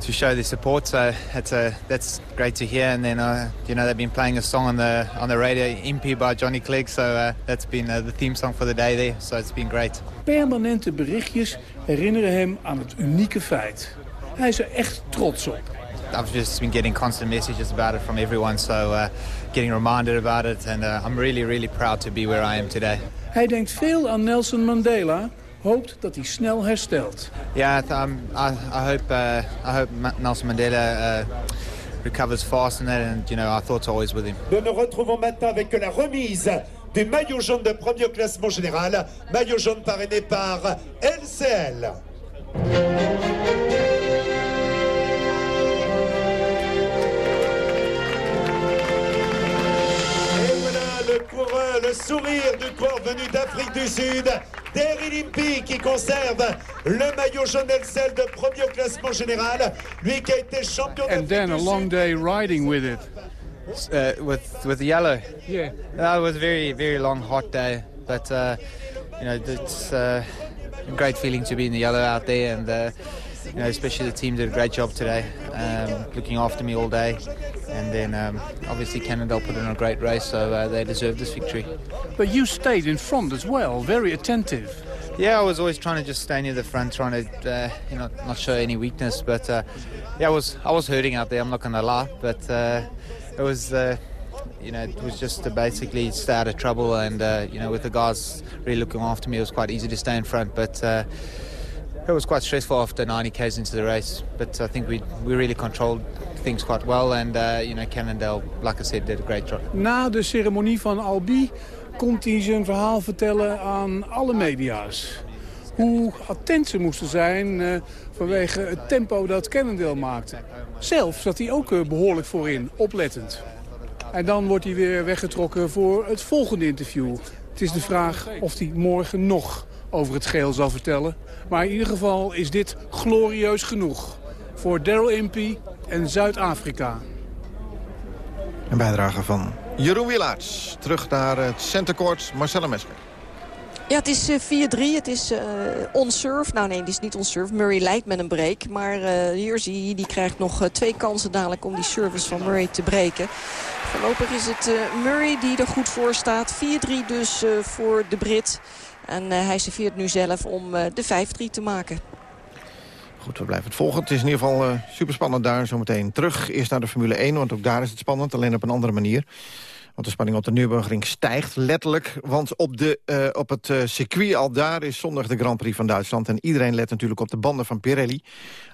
to show their support. So that's uh, that's great to hear. And then uh, you know they've been playing a song on the on the radio, Impy by Johnny Clegg. So uh, that's been uh, the theme song for the day there. So it's been great. Permanente berichtjes herinneren hem aan het unieke feit. Hij is er echt trots op. I've just been getting constant messages about it from everyone, so uh, getting reminded about it, and uh, I'm really, really proud to be where I am today. Hij denkt veel aan Nelson Mandela, hoopt dat hij snel herstelt. Yeah, um, I, I hope uh, I hope Nelson Mandela uh, recovers fast and that, and you know our thoughts are always with him. Nous nous retrouvons maintenant avec la remise du maillot jaune de premier classement général, maillot jaune parrainé par LCL. Le sourire du corps venu d'Afrique du Sud, Derry Limpy qui conserve le maillot jaune LCL de premier au classement général, lui qui a été champion And then a long day riding with it. Uh, with with the yellow. Yeah. That was a very very long hot day, but uh, you know it's uh, a great feeling to be in the yellow out there, and uh, you know, especially the team did a great job today, um, looking after me all day. And then um, obviously Cannondale put in a great race, so uh, they deserved this victory. But you stayed in front as well, very attentive. Yeah, I was always trying to just stay near the front, trying to uh, you know not show any weakness. But uh, yeah, I was I was hurting out there. I'm not gonna lie, but uh, it was. Uh, you know, it was just to basically stay out of trouble, and uh, you know, with the guys really looking after me, it was quite easy to stay in front. But uh, it was quite stressful after 90 k's into the race. But I think we we really controlled things quite well, and uh, you know, Cannondale, like I said, did a great job. Na de ceremonie van Albi komt hij zijn verhaal vertellen aan alle media's. Hoe attent ze moesten zijn uh, vanwege het tempo dat Cannondale maakte. Zelf zat hij ook uh, behoorlijk voorin, oplettend. En dan wordt hij weer weggetrokken voor het volgende interview. Het is de vraag of hij morgen nog over het geel zal vertellen. Maar in ieder geval is dit glorieus genoeg voor Daryl Impey en Zuid-Afrika. Een bijdrage van Jeroen Wielaerts. Terug naar het centercourt, Marcella Mesker. Ja, het is 4-3. Het is uh, on-serve. Nou nee, het is niet on-serve. Murray leidt met een break. Maar uh, Jersey die krijgt nog uh, twee kansen dadelijk om die service van Murray te breken. Voorlopig is het Murray die er goed voor staat. 4-3 dus voor de Brit. En hij serveert nu zelf om de 5-3 te maken. Goed, we blijven het volgen. Het is in ieder geval uh, super spannend daar zometeen terug. Eerst naar de Formule 1, want ook daar is het spannend. Alleen op een andere manier. Want de spanning op de Nürburgring stijgt letterlijk. Want op, de, op het circuit al daar is zondag de Grand Prix van Duitsland. En iedereen let natuurlijk op de banden van Pirelli.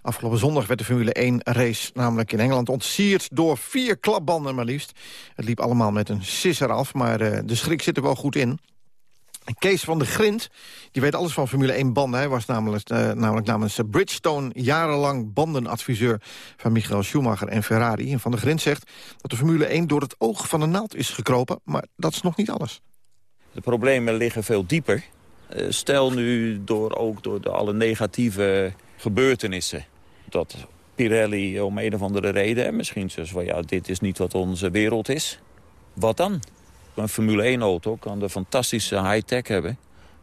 Afgelopen zondag werd de Formule 1 race namelijk in Engeland ontsierd door vier klapbanden maar liefst. Het liep allemaal met een sisser af, maar de schrik zit er wel goed in. Kees van de Grind, die weet alles van Formule 1 banden. Hij was namelijk, uh, namelijk namens Bridgestone jarenlang bandenadviseur van Michael Schumacher en Ferrari. En Van de Grind zegt dat de Formule 1 door het oog van de naald is gekropen. Maar dat is nog niet alles. De problemen liggen veel dieper. Uh, stel nu door, ook door de alle negatieve gebeurtenissen. Dat Pirelli om een of andere reden, en misschien zoals van ja, dit is niet wat onze wereld is. Wat dan? Een Formule 1-auto kan de fantastische high-tech hebben.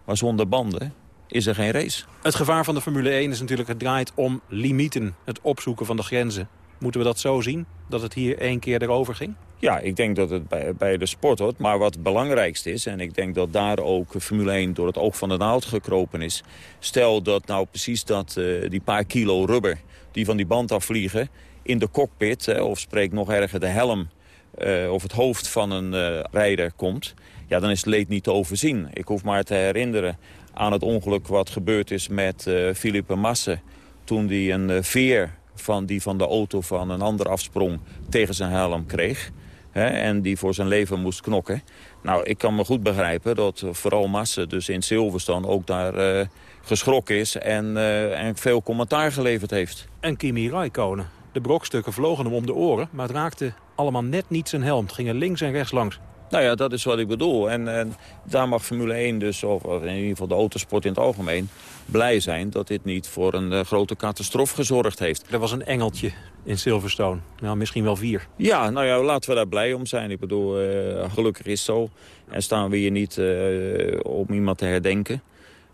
Maar zonder banden is er geen race. Het gevaar van de Formule 1 is natuurlijk... het draait om limieten, het opzoeken van de grenzen. Moeten we dat zo zien, dat het hier één keer erover ging? Ja, ik denk dat het bij, bij de sport hoort. Maar wat het belangrijkste is, en ik denk dat daar ook Formule 1 door het oog van de naald gekropen is. Stel dat nou precies dat, uh, die paar kilo rubber die van die band afvliegen... in de cockpit, of spreek nog erger de helm uh, of het hoofd van een uh, rijder komt... ja, dan is het leed niet te overzien. Ik hoef maar te herinneren aan het ongeluk wat gebeurd is met uh, Philippe Masse... toen hij een veer van die van de auto van een ander afsprong tegen zijn helm kreeg... Hè, en die voor zijn leven moest knokken. Nou, ik kan me goed begrijpen dat vooral Masse dus in Silverstone ook daar geschrokken is... En, en veel commentaar geleverd heeft. En Kimi Räikkönen. De brokstukken vlogen hem om de oren, maar het raakte allemaal net niet zijn helm. Het ging er links en rechts langs. Nou ja, dat is wat ik bedoel. En, en daar mag Formule 1 dus, of in ieder geval de autosport in het algemeen... blij zijn dat dit niet voor een uh, grote catastrofe gezorgd heeft. Er was een engeltje in Silverstone. Nou, misschien wel vier. Ja, nou ja, laten we daar blij om zijn. Ik bedoel, uh, gelukkig is zo. En staan we hier niet uh, om iemand te herdenken.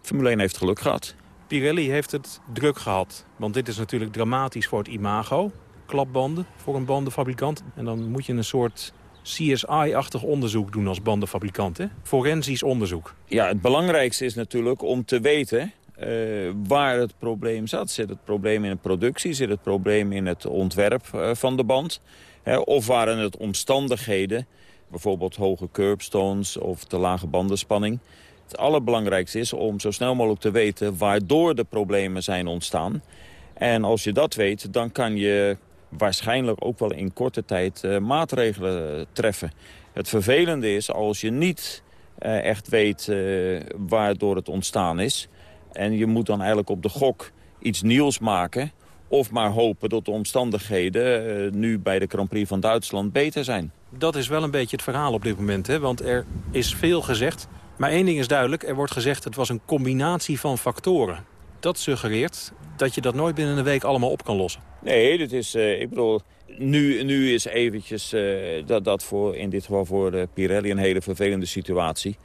Formule 1 heeft geluk gehad. Pirelli heeft het druk gehad. Want dit is natuurlijk dramatisch voor het imago. Klapbanden voor een bandenfabrikant. En dan moet je een soort CSI-achtig onderzoek doen als bandenfabrikant. Hè? Forensisch onderzoek. Ja, het belangrijkste is natuurlijk om te weten uh, waar het probleem zat. Zit het probleem in de productie? Zit het probleem in het ontwerp uh, van de band? Hè? Of waren het omstandigheden, bijvoorbeeld hoge curbstones of te lage bandenspanning... Het allerbelangrijkste is om zo snel mogelijk te weten waardoor de problemen zijn ontstaan. En als je dat weet, dan kan je waarschijnlijk ook wel in korte tijd uh, maatregelen treffen. Het vervelende is als je niet uh, echt weet uh, waardoor het ontstaan is. En je moet dan eigenlijk op de gok iets nieuws maken... of maar hopen dat de omstandigheden nu bij de Grand Prix van Duitsland beter zijn. Dat is wel een beetje het verhaal op dit moment. Hè? Want er is veel gezegd. Maar één ding is duidelijk. Er wordt gezegd het was een combinatie van factoren. Dat suggereert dat je dat nooit binnen een week allemaal op kan lossen. Nee, dit is, uh, ik bedoel, nu, nu is eventjes uh, dat, dat voor, in dit geval voor uh, Pirelli een hele vervelende situatie.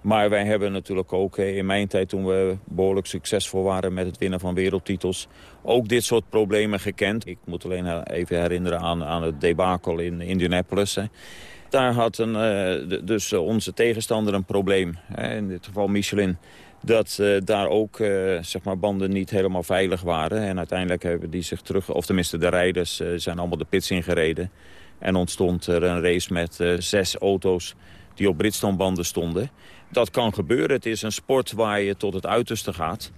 Maar wij hebben natuurlijk ook in mijn tijd toen we behoorlijk succesvol waren met het winnen van wereldtitels... ook dit soort problemen gekend. Ik moet alleen even herinneren aan, aan het debakel in Indianapolis. Daar had een, dus onze tegenstander een probleem. In dit geval Michelin dat uh, daar ook zeg maar banden niet helemaal veilig waren. En uiteindelijk hebben die zich terug, of tenminste de rijders zijn allemaal de pits ingereden. En ontstond er een race met zes auto's die op Bridgestone-banden stonden. Dat kan gebeuren. Het is een sport waar je tot het uiterste gaat.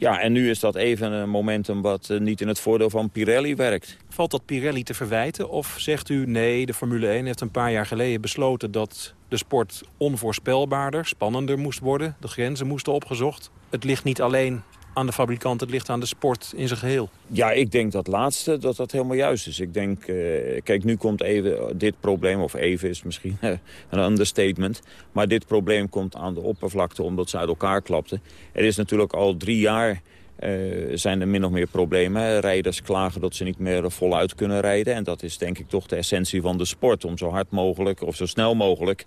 Ja, en nu is dat even een momentum wat niet in het voordeel van Pirelli werkt. Valt dat Pirelli te verwijten? Of zegt u nee, de Formule 1 heeft een paar jaar geleden besloten... dat de sport onvoorspelbaarder, spannender moest worden. De grenzen moesten opgezocht. Het ligt niet alleen aan de fabrikant, het ligt aan de sport in zijn geheel. Ja, ik denk dat laatste, dat dat helemaal juist is. Ik denk, uh, kijk, nu komt even dit probleem, of even is misschien <laughs> een understatement. Maar dit probleem komt aan de oppervlakte omdat ze uit elkaar klapten. Er is natuurlijk al drie jaar uh, zijn er min of meer problemen. Rijders klagen dat ze niet meer voluit kunnen rijden. En dat is denk ik toch de essentie van de sport. Om zo hard mogelijk of zo snel mogelijk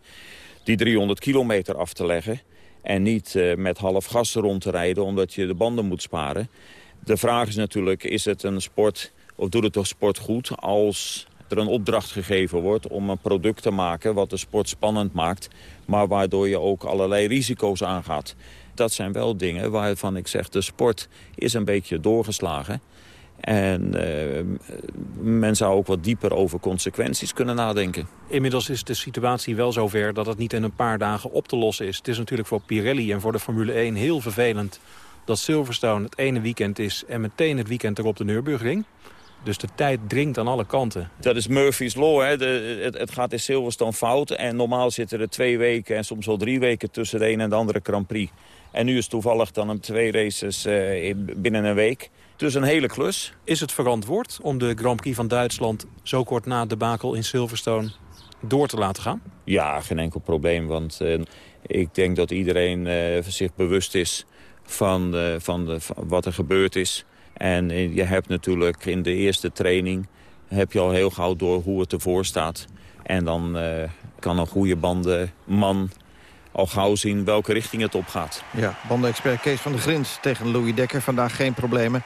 die 300 kilometer af te leggen. En niet uh, met half gas rond te rijden omdat je de banden moet sparen. De vraag is natuurlijk, is het een sport of doet het toch sport goed als er een opdracht gegeven wordt om een product te maken wat de sport spannend maakt, maar waardoor je ook allerlei risico's aangaat. Dat zijn wel dingen waarvan ik zeg, de sport is een beetje doorgeslagen. En uh, men zou ook wat dieper over consequenties kunnen nadenken. Inmiddels is de situatie wel zover dat het niet in een paar dagen op te lossen is. Het is natuurlijk voor Pirelli en voor de Formule 1 heel vervelend... dat Silverstone het ene weekend is en meteen het weekend erop de Nürburgring. Dus de tijd dringt aan alle kanten. Dat is Murphy's Law. Hè? De, het, het, gaat in Silverstone fout. En normaal zitten er twee weken en soms wel drie weken tussen de een en de andere Grand Prix. En nu is toevallig dan een twee races uh, binnen een week. Dus een hele klus. Is het verantwoord om de Grand Prix van Duitsland... zo kort na de bakel in Silverstone door te laten gaan? Ja, geen enkel probleem. Want uh, ik denk dat iedereen uh, zich bewust is van, van, de, van wat er gebeurd is. En je hebt natuurlijk in de eerste training... heb je al heel gauw door hoe het ervoor staat. En dan kan een goede bandenman al gauw zien welke richting het op gaat. Ja, bandenexpert Kees van de Grins tegen Louis Dekker. Vandaag geen problemen.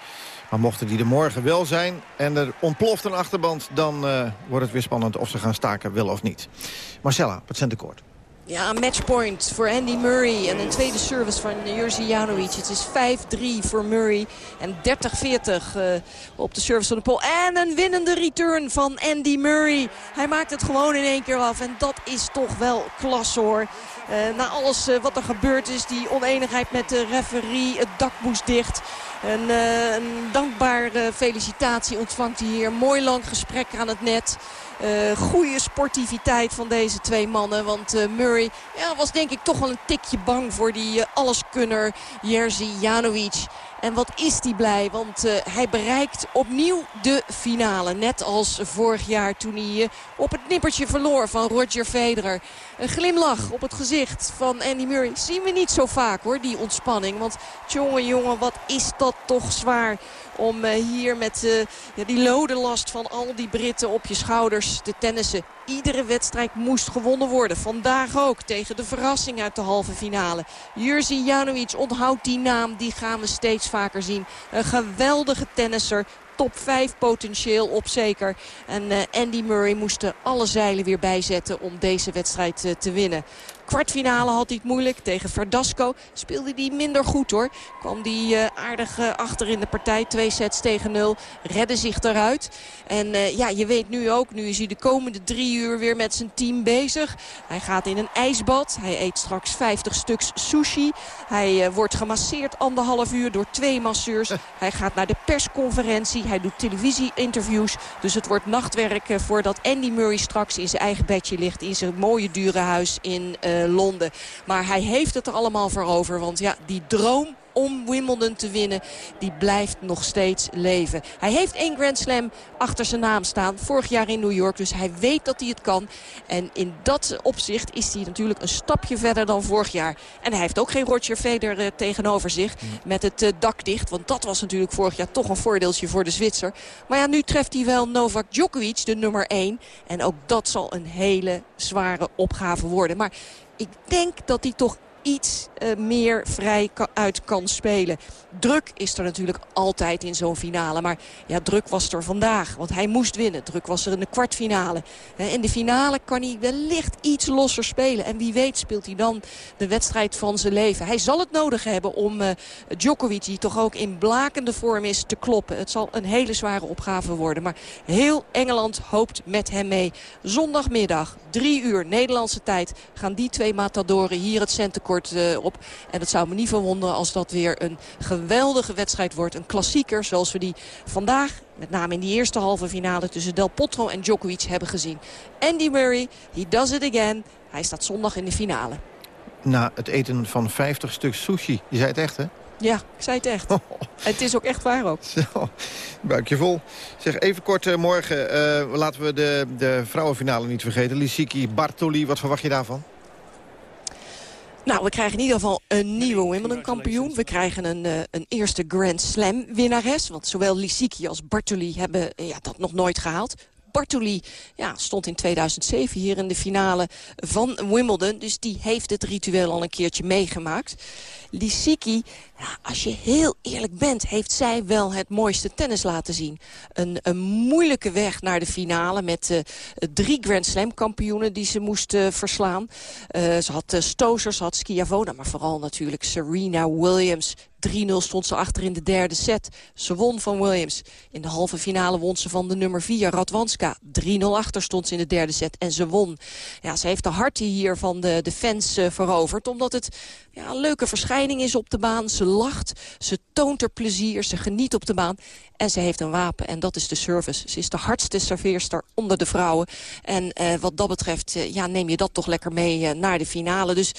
Maar mochten die er morgen wel zijn en er ontploft een achterband... dan uh, wordt het weer spannend of ze gaan staken, wel of niet. Marcella, het centercourt. Ja, een matchpoint voor Andy Murray. En een tweede service van Jerzy Janowicz. Het is 5-3 voor Murray. En 30-40 uh, op de service van de pol. En een winnende return van Andy Murray. Hij maakt het gewoon in één keer af. En dat is toch wel klasse hoor. Uh, na alles uh, wat er gebeurd is, die oneenigheid met de referee, het dak moest dicht. Een, een dankbare felicitatie ontvangt hij hier. Mooi lang gesprek aan het net. Uh, goede sportiviteit van deze twee mannen. Want uh, Murray ja, was denk ik toch wel een tikje bang voor die alleskunner Jerzy Janowicz. En wat is hij blij, want uh, hij bereikt opnieuw de finale. Net als vorig jaar toen hij uh, op het nippertje verloor van Roger Federer. Een glimlach op het gezicht van Andy Murray. Zien we niet zo vaak hoor, die ontspanning. Want jongen, jongen, wat is dat toch zwaar om uh, hier met ja, die lode last van al die Britten op je schouders te tennissen. Iedere wedstrijd moest gewonnen worden. Vandaag ook tegen de verrassing uit de halve finale. Jerzy Janowicz onthoudt die naam. Die gaan we steeds vaker zien. Een geweldige tennisser top 5 potentieel op zeker. En uh, Andy Murray moest alle zeilen weer bijzetten om deze wedstrijd te winnen. Kwartfinale had hij het moeilijk tegen Verdasco. Speelde hij minder goed hoor. Kwam hij uh, aardig uh, achter in de partij. Twee sets tegen nul. Redde zich eruit. En uh, ja, je weet nu ook. Nu is hij de komende drie uur weer met zijn team bezig. Hij gaat in een ijsbad. Hij eet straks 50 stuks sushi. Hij wordt gemasseerd anderhalf uur door twee masseurs. <laughs> Hij gaat naar de persconferentie. Hij doet televisie-interviews. Dus het wordt nachtwerk voordat Andy Murray straks in zijn eigen bedje ligt. In zijn mooie dure huis in uh, Londen. Maar hij heeft het er allemaal voor over. Want ja, die droom om Wimbledon te winnen, die blijft nog steeds leven. Hij heeft één Grand Slam achter zijn naam staan. Vorig jaar in New York, dus hij weet dat hij het kan. En in dat opzicht is hij natuurlijk een stapje verder dan vorig jaar. En hij heeft ook geen Roger Federer uh, tegenover zich met het uh, dak dicht. Want dat was natuurlijk vorig jaar toch een voordeeltje voor de Zwitser. Maar ja, nu treft hij wel Novak Djokovic, de nummer 1. En ook dat zal een hele zware opgave worden. Maar ik denk dat hij toch iets uh, meer vrij uit kan spelen. Druk is er natuurlijk altijd in zo'n finale. Maar ja, druk was er vandaag. Want hij moest winnen. Druk was er in de kwartfinale. In de finale kan hij wellicht iets losser spelen. En wie weet speelt hij dan de wedstrijd van zijn leven. Hij zal het nodig hebben om uh, Djokovic, die toch ook in blakende vorm is, te kloppen. Het zal een hele zware opgave worden. Maar heel Engeland hoopt met hem mee. Zondagmiddag, drie uur Nederlandse tijd, gaan die twee matadoren hier het centenkort uh, op. En het zou me niet verwonderen als dat weer een geweldige wedstrijd wordt. Een klassieker zoals we die vandaag, met name in die eerste halve finale... tussen Del Potro en Djokovic hebben gezien. Andy Murray, he does it again. Hij staat zondag in de finale. Na het eten van 50 stuk sushi. Je zei het echt, hè? Ja, ik zei het echt. het is ook echt waar ook. Zo, buikje vol. Zeg, even kort uh, morgen. Uh, laten we de, de vrouwenfinale niet vergeten. Lissiki, Bartoli, wat verwacht je daarvan? Nou, we krijgen in ieder geval een nieuwe Wimbledon-kampioen. We krijgen een, uh, een eerste Grand Slam-winnares. Want zowel Lissiki als Bartoli hebben ja, dat nog nooit gehaald. Bartoli ja, stond in 2007 hier in de finale van Wimbledon. Dus die heeft het ritueel al een keertje meegemaakt. Lissiki, ja, als je heel eerlijk bent, heeft zij wel het mooiste tennis laten zien. Een, een moeilijke weg naar de finale met uh, drie Grand Slam kampioenen die ze moest uh, verslaan. Uh, ze had uh, Stozer, ze had Schiavona, maar vooral natuurlijk Serena Williams. 3-0 stond ze achter in de derde set. Ze won van Williams. In de halve finale won ze van de nummer 4, Radwanska. 3-0 achter stond ze in de derde set en ze won. Ja, ze heeft de harten hier van de, de fans veroverd, omdat het ja, een leuke verschijning is op de baan. Ze lacht, ze toont er plezier, ze geniet op de baan. En ze heeft een wapen en dat is de service. Ze is de hardste serveerster onder de vrouwen. En eh, wat dat betreft eh, ja, neem je dat toch lekker mee eh, naar de finale. Dus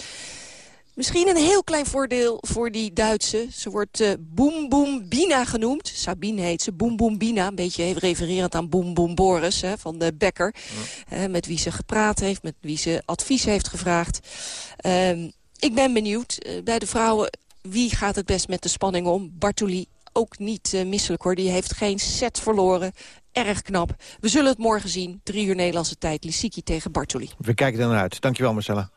misschien een heel klein voordeel voor die Duitse. Ze wordt Boom Boom Bina genoemd. Sabine heet ze, Boom Boom Bina. Een beetje refererend aan Boom Boom Boris hè, van de Becker. Ja. met wie ze gepraat heeft, met wie ze advies heeft gevraagd. Um, ik ben benieuwd. Bij de vrouwen, wie gaat het best met de spanning om? Bartoli ook niet uh, misselijk hoor. Die heeft geen set verloren. Erg knap. We zullen het morgen zien. Drie uur Nederlandse tijd. Lissiki tegen Bartoli. We kijken er naar uit. Dankjewel Marcella.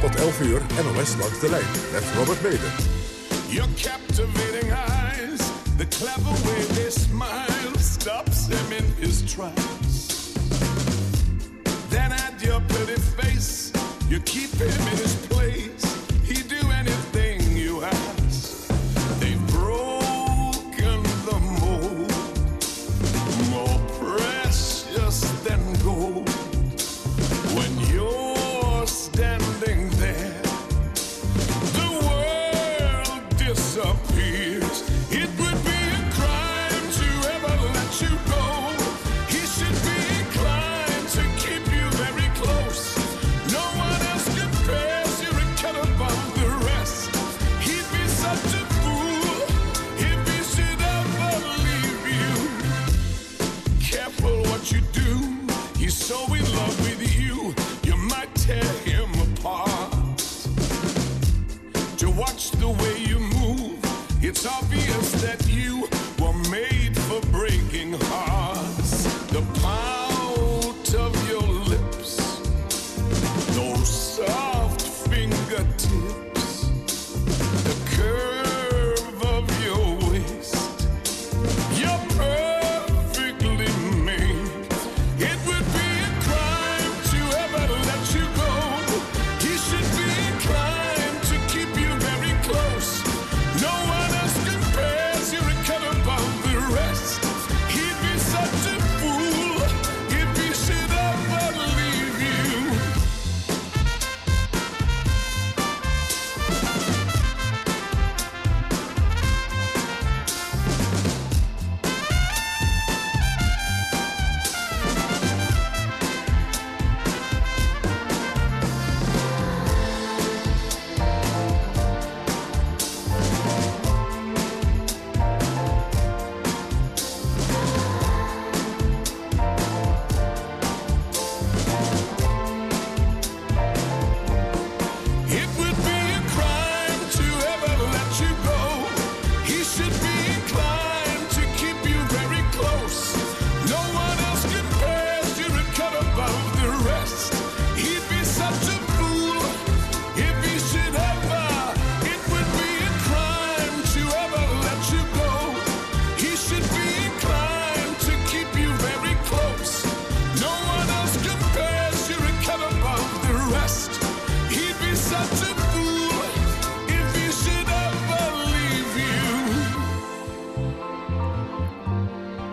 Tot 11 uur NOS langs de lijn met Robert Meder. Your captivating eyes, the clever way they smile, stops him in his tracks. Then at your pretty face, you keep him in his place.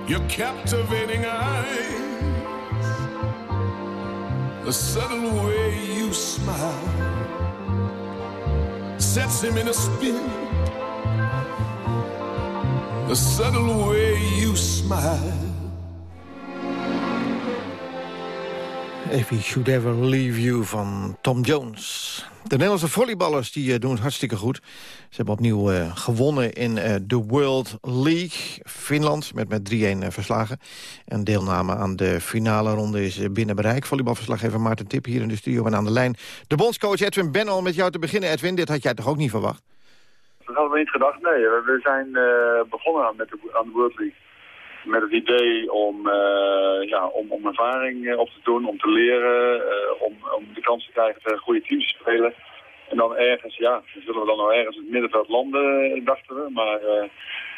Your captivating eyes, the subtle way you smile sets him in a spin. The subtle way you smile. If He Should Ever Leave You van Tom Jones. De Nederlandse volleyballers die, eh, doen het hartstikke goed. Ze hebben opnieuw eh, gewonnen in eh, de World League. Finland met, met 3-1 eh, verslagen. En deelname aan de finale ronde is binnen bereik. Volleybalverslaggever Maarten Tip hier in de studio en aan de lijn. De bondscoach Edwin Ben al met jou te beginnen. Edwin, dit had jij toch ook niet verwacht? Dat hadden we niet gedacht, nee. We zijn begonnen aan, met de, aan de World League. Met het idee om, eh, ja, om, om ervaring eh, op te doen, om te leren, eh, om, om de kans te krijgen tegen goede teams te spelen. En dan ergens, ja, zullen we dan nog ergens in het middenveld landen, dachten we. Maar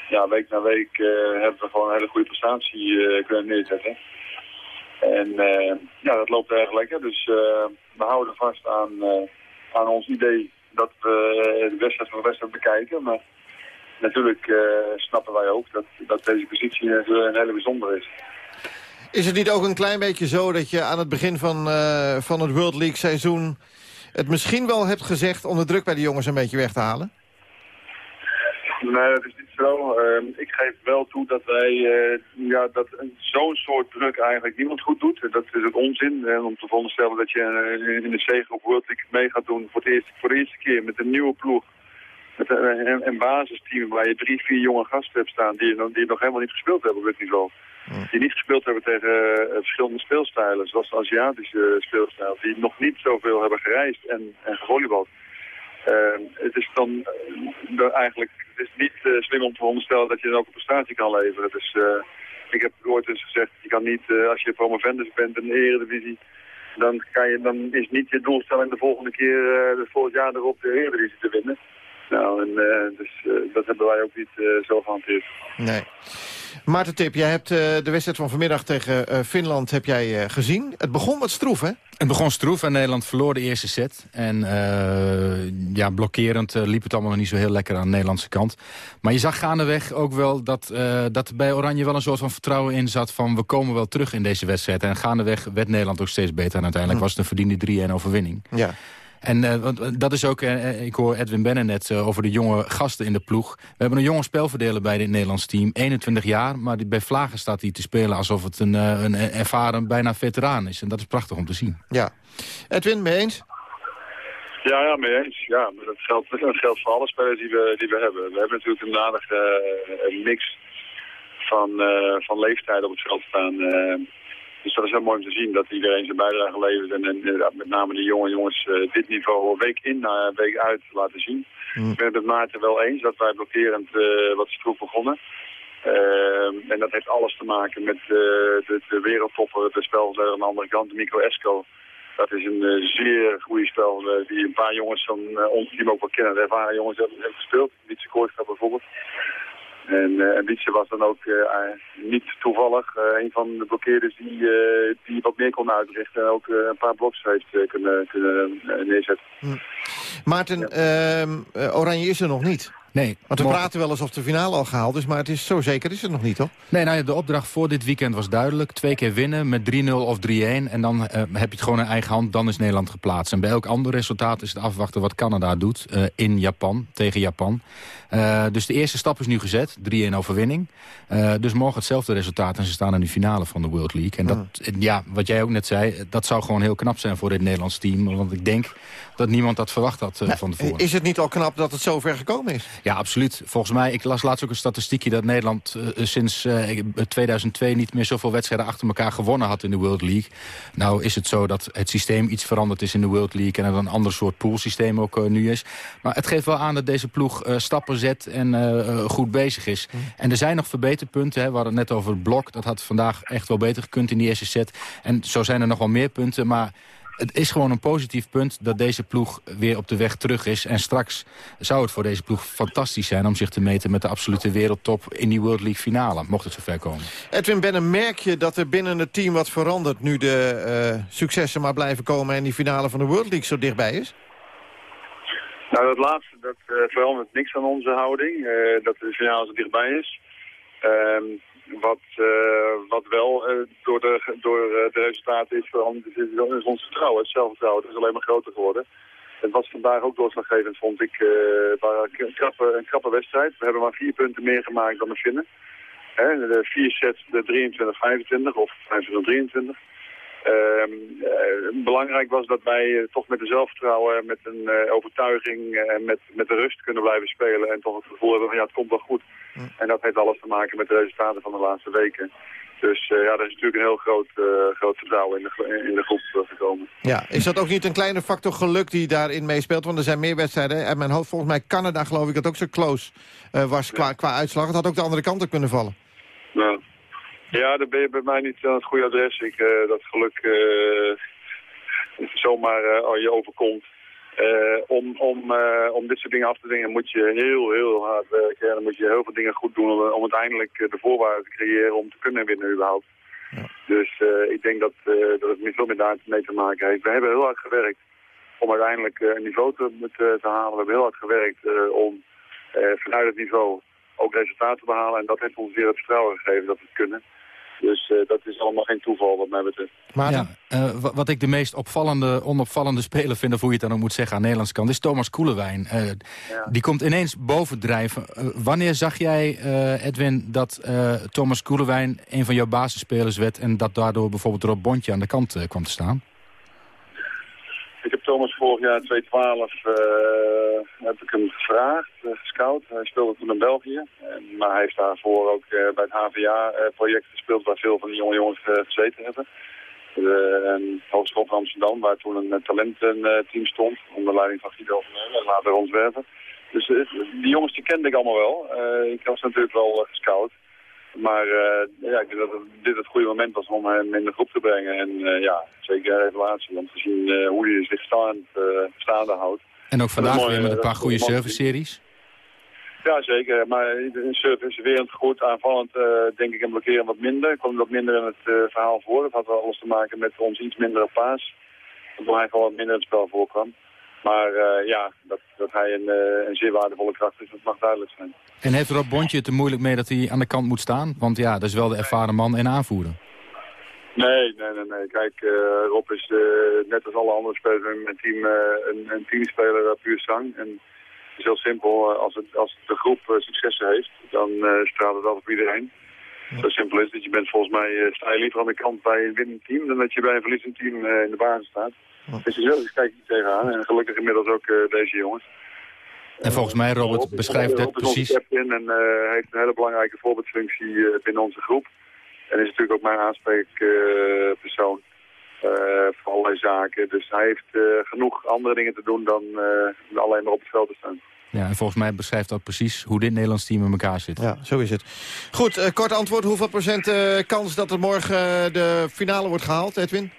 ja, week na week hebben we gewoon een hele goede prestatie kunnen neerzetten. En ja, dat loopt erg lekker. Dus we houden vast aan, aan ons idee dat we de wedstrijd van de wedstrijd bekijken. Maar natuurlijk eh, snappen wij ook dat, dat deze positie een, hele bijzondere is. Is het niet ook een klein beetje zo dat je aan het begin van, eh, van het World League seizoen... het misschien wel hebt gezegd om de druk bij de jongens een beetje weg te halen? Nee, dat is niet zo. Ehm, ik geef wel toe dat wij eh, ja, dat zo'n soort druk eigenlijk niemand goed doet. Dat is het onzin. Om te veronderstellen dat je in de zege op World League mee gaat doen voor, het eerste, voor de eerste keer met een nieuwe ploeg. Met een, een, een basisteam waar je drie, vier jonge gasten hebt staan die, die nog helemaal niet gespeeld hebben op dit niveau. Die niet gespeeld hebben tegen eh, verschillende speelstijlen, zoals de Aziatische speelstijl. Die nog niet zoveel hebben gereisd en, en gevolleybald. Ehm, het is dan eh, eigenlijk het is niet eh, slim om te veronderstellen dat je dan ook een prestatie kan leveren. Dus ik heb ooit eens gezegd, je kan niet, als je promovendus bent in de eredivisie, dan, kan je, dan is niet je doelstelling de volgende keer, de volgend jaar erop de eredivisie te winnen. Nou, en, eh, dus eh, dat hebben wij ook niet eh, zo gehanteerd. Nee. Maarten Tip, jij hebt eh, de wedstrijd van vanmiddag tegen eh, Finland heb jij, eh, gezien. Het begon wat stroef, hè? Het begon stroef en Nederland verloor de eerste set. En eh, ja, blokkerend liep het allemaal nog niet zo heel lekker aan de Nederlandse kant. Maar je zag gaandeweg ook wel dat, eh, dat er bij Oranje wel een soort van vertrouwen in zat... van we komen wel terug in deze wedstrijd. En gaandeweg werd Nederland ook steeds beter. En uiteindelijk was het een verdiende 3-1 overwinning. Ja. En eh, want dat is ook, eh, ik hoor Edwin Bennen net eh, over de jonge gasten in de ploeg. We hebben een jonge spelverdeler bij dit Nederlands team, 21 jaar. Maar die, bij Vlagen staat hij te spelen alsof het een, eh, een ervaren, bijna veteraan is. En dat is prachtig om te zien. Ja. Edwin, mee eens? Ja, ja, mee eens. Ja, maar dat geldt, dat geldt voor alle spelers die we, die we hebben. We hebben natuurlijk een aardige eh, mix van, eh, van leeftijd op het veld staan. Eh. dus dat is heel mooi om te zien dat iedereen zijn bijdrage levert. En, en eh, met name de jonge jongens eh, dit niveau week in, uh, week uit laten zien. Ik ben het met Maarten wel eens dat wij blokkerend uh, wat stroef begonnen. Uh, en dat heeft alles te maken met de, de wereldtopper, de spelverdeler aan de andere kant, Nico Esco. Dat is een zeer goede spel die een paar jongens van ons team ook wel kennen. De ervaren jongens hebben, hebben gespeeld. Wietse Koorstra bijvoorbeeld. En, uh, en Wietse was dan ook uh, niet toevallig uh, een van de blokkeerders die, die wat meer kon uitrichten. En ook een paar bloks heeft kunnen, kunnen neerzetten. Hm. Maarten, ja. uh, Oranje is er nog niet. Nee. Want we praten wel eens of de finale al gehaald is, maar het is zo zeker is het nog niet, toch? Nee, nou ja, de opdracht voor dit weekend was duidelijk. Twee keer winnen met 3-0 of 3-1. En dan uh, heb je het gewoon in eigen hand, dan is Nederland geplaatst. En bij elk ander resultaat is het afwachten wat Canada doet uh, in Japan, tegen Japan. Uh, dus de eerste stap is nu gezet, 3-1 overwinning. dus morgen hetzelfde resultaat en ze staan in de finale van de World League. En dat, mm. ja, wat jij ook net zei, dat zou gewoon heel knap zijn voor dit Nederlands team. Want ik denk dat niemand dat verwacht had nou, van tevoren. Is het niet al knap dat het zo ver gekomen is? Ja, absoluut. Volgens mij, ik las laatst ook een statistiekje dat Nederland uh, sinds uh, 2002 niet meer zoveel wedstrijden achter elkaar gewonnen had in de World League. Nou is het zo dat het systeem iets veranderd is in de World League en er een ander soort poolsysteem ook nu is. Maar het geeft wel aan dat deze ploeg stappen zet en goed bezig is. Mm. En er zijn nog verbeterpunten. Hè. We hadden het net over het blok. Dat had vandaag echt wel beter gekund in die eerste set. En zo zijn er nog wel meer punten, maar het is gewoon een positief punt dat deze ploeg weer op de weg terug is. En straks zou het voor deze ploeg fantastisch zijn... om zich te meten met de absolute wereldtop in die World League finale. Mocht het zover komen. Edwin Bennen, merk je dat er binnen het team wat verandert... nu de uh, successen maar blijven komen en die finale van de World League zo dichtbij is? Nou, dat laatste, dat uh, verandert niks aan onze houding. Uh, dat de finale zo dichtbij is. Uh, wat, eh, wat wel eh, door, de, door eh, de resultaten is veranderd, is, ons vertrouwen, het zelfvertrouwen. Het is alleen maar groter geworden. Het was vandaag ook doorslaggevend, vond ik. Een krappe, een krappe wedstrijd. We hebben maar vier punten meer gemaakt dan de Finnen. Hè, de vier sets, de 23-25 of 25-23. Ehm, eh, belangrijk was dat wij eh, toch met de zelfvertrouwen, met een eh, overtuiging en met, met de rust kunnen blijven spelen. En toch het gevoel hebben van ja, het komt wel goed. En dat heeft alles te maken met de resultaten van de laatste weken. Dus ja, er is natuurlijk een heel groot, groot vertrouwen in de, in de groep gekomen. Ja, is dat ook niet een kleine factor geluk die daarin meespeelt? Want er zijn meer wedstrijden. En mijn hoofd, volgens mij Canada geloof ik dat ook zo close was qua, qua uitslag. Het had ook de andere kant op kunnen vallen. Nou, ja, dan ben je bij mij niet aan het goede adres. Ik, uh, dat geluk uh, zomaar uh, je overkomt. om, om, om dit soort dingen af te dingen moet je heel, heel hard werken. Dan moet je heel veel dingen goed doen om, om uiteindelijk de voorwaarden te creëren om te kunnen winnen überhaupt. Ja. Dus ik denk dat, dat het veel meer daarmee te maken heeft. We hebben heel hard gewerkt om uiteindelijk een niveau te, te, te, halen. We hebben heel hard gewerkt om vanuit het niveau ook resultaten te behalen. En dat heeft ons weer het vertrouwen gegeven dat we het kunnen. Dus uh, dat is allemaal geen toeval wat mij betreft. Maar ja, uh, wat ik de meest opvallende, onopvallende speler vind... of hoe je het dan ook moet zeggen aan de Nederlandse kant... is Thomas Koelewijn. Uh, ja. Die komt ineens bovendrijven. wanneer zag jij, Edwin, dat Thomas Koelewijn... een van jouw basisspelers werd... en dat daardoor bijvoorbeeld Rob Bontje aan de kant kwam te staan? Ik heb Thomas vorig jaar 2012 uh, heb ik hem gevraagd, uh, gescout. Hij speelde toen in België. En, maar hij heeft daarvoor ook uh, bij het HVA-project gespeeld waar veel van die jonge jongens gezeten hebben. De Hogeschool van Amsterdam, waar toen een talententeam stond. Onder leiding van Guido van Meulen en later ontwerpen. Dus die jongens die kende ik allemaal wel. ik was natuurlijk wel gescout. Maar uh, ja, ik denk dat dit het goede moment was om hem in de groep te brengen. En uh, ja, zeker revelatie om te zien uh, hoe hij zich staand, staande houdt. En ook vandaag weer met een paar goede service-series? Ja, zeker. Maar in service weer goed. Aanvallend denk ik en blokkeren wat minder. Ik kwam wat minder in het verhaal voor. Dat had wel alles te maken met ons iets mindere paas. Waardoor hij gewoon wat minder in het spel voorkwam. Maar uh, ja, dat, dat hij een, uh, een zeer waardevolle kracht is, dat mag duidelijk zijn. En heeft Rob Bontje het er moeilijk mee dat hij aan de kant moet staan? Want ja, dat is wel de ervaren man en aanvoerder. Nee, nee, nee. nee. Kijk, uh, Rob is net als alle andere spelers in mijn team een, een teamspeler puur zang. En het is heel simpel, als, het, als de groep successen heeft, dan straalt het altijd op iedereen. Zo simpel is het. Je bent volgens mij, sta je liever aan de kant bij een winnend team dan dat je bij een verliezend team in de basis staat. Dus je zult kijk je tegenaan. En gelukkig inmiddels ook uh, deze jongens. En volgens mij, Robert, Rob, beschrijft het precies... captain en uh, heeft een hele belangrijke voorbeeldfunctie uh, binnen onze groep. En is natuurlijk ook mijn aanspreekpersoon voor allerlei zaken. Dus hij heeft genoeg andere dingen te doen dan alleen maar op het veld te staan. Ja, en volgens mij beschrijft dat precies hoe dit Nederlands team in elkaar zit. Ja, zo is het. Goed, kort antwoord. Hoeveel procent kans dat er morgen de finale wordt gehaald, Edwin?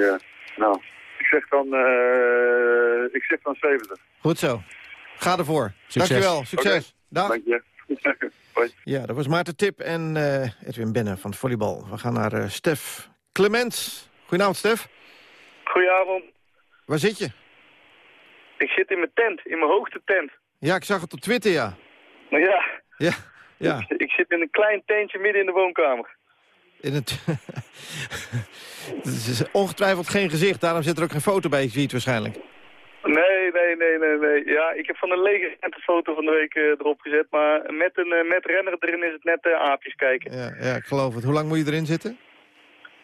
Ja, nou, ik zeg dan, uh, ik zeg dan 70. Goed zo. Ga ervoor. Succes. Dankjewel. Succes. Okay. Dag. Dank je. <laughs> Ja, dat was Maarten Tip en uh, Edwin Benne van het volleybal. We gaan naar uh, Stef Clement. Goedenavond, Stef. Goedenavond. Waar zit je? Ik zit in mijn tent, in mijn hoogste tent. Ja, ik zag het op Twitter, ja. Ja. Ja, ja. Ik, ik zit in een klein tentje midden in de woonkamer. In het... <laughs> het is ongetwijfeld geen gezicht, daarom zit er ook geen foto bij, je ziet waarschijnlijk. Nee, nee, nee, nee, nee. Ja, ik heb van een lege foto van de week uh, erop gezet, maar met een uh, met renner erin is het net uh, aapjes kijken. Ja, ja, ik geloof het. Hoe lang moet je erin zitten?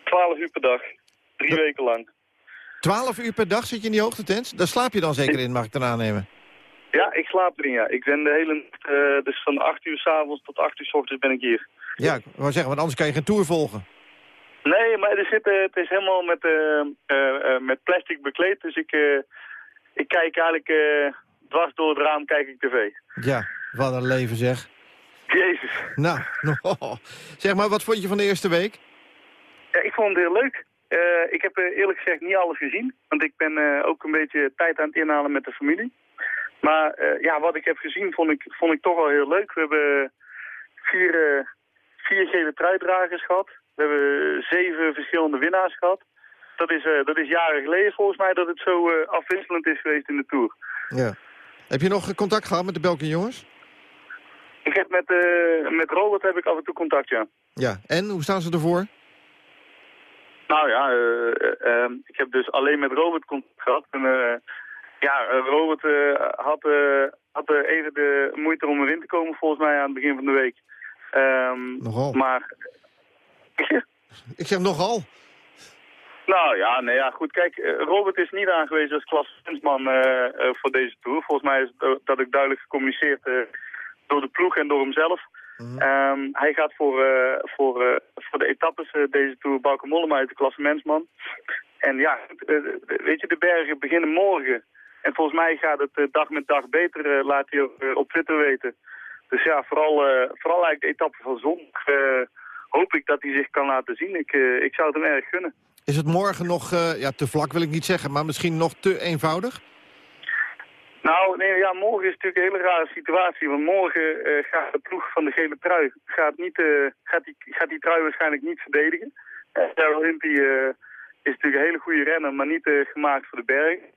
Twaalf uur per dag. Drie weken lang. Twaalf uur per dag zit je in die hoogtetent? Daar slaap je dan zeker in, mag ik dan aannemen? Ja, ik slaap erin, ja. Ik ben de hele nacht, dus van acht uur s'avonds tot acht uur s ochtends ben ik hier. Ja, ik wou zeggen, want anders kan je geen tour volgen. Nee, maar er zit, het is helemaal met, uh, uh, met plastic bekleed. Dus ik, ik kijk eigenlijk dwars door het raam kijk ik tv. Ja, wat een leven zeg. Jezus. Nou, <laughs> oh. zeg maar, wat vond je van de eerste week? Ja, ik vond het heel leuk. ik heb eerlijk gezegd niet alles gezien. Want ik ben ook een beetje tijd aan het inhalen met de familie. Maar ja, wat ik heb gezien vond ik, vond ik toch wel heel leuk. We hebben vier vier gele truidragers gehad. We hebben zeven verschillende winnaars gehad. Dat is, uh, dat is jaren geleden volgens mij dat het zo uh, afwisselend is geweest in de Tour. Ja. Heb je nog contact gehad met de Belgische jongens? Ik heb met, eh, met Robert heb ik af en toe contact, ja. Ja, en hoe staan ze ervoor? Nou ja, eh, eh, ehm, ik heb dus alleen met Robert contact gehad. En, eh, ja, eh, Robert eh, had, eh, had even de moeite om erin te komen volgens mij aan het begin van de week. Ehm, Nogal. Maar, Ik zeg nogal. nou ja, nee, ja, goed. Kijk, Robert is niet aangewezen als klassensman eh eh, voor deze Tour. Volgens mij is dat ik duidelijk gecommuniceerd door de ploeg en door hemzelf. Ehm, hij gaat voor, voor, voor de etappes deze Tour Bauke Mollema uit de klassementsman. En ja, weet je, de bergen beginnen morgen. En volgens mij gaat het eh, dag met dag beter, eh, laat hij ook, eh, op Twitter weten. Dus ja, vooral, vooral eigenlijk de etappe van zondag hoop ik dat hij zich kan laten zien. Ik, ik zou het hem erg gunnen. Is het morgen nog, ja, te vlak wil ik niet zeggen, maar misschien nog te eenvoudig? Nou, nee, ja, morgen is natuurlijk een hele rare situatie. Want morgen gaat de ploeg van de gele trui gaat niet, gaat die, gaat die trui waarschijnlijk niet verdedigen. Uh, Daryl Impey eh, is natuurlijk een hele goede renner, maar niet gemaakt voor de bergen.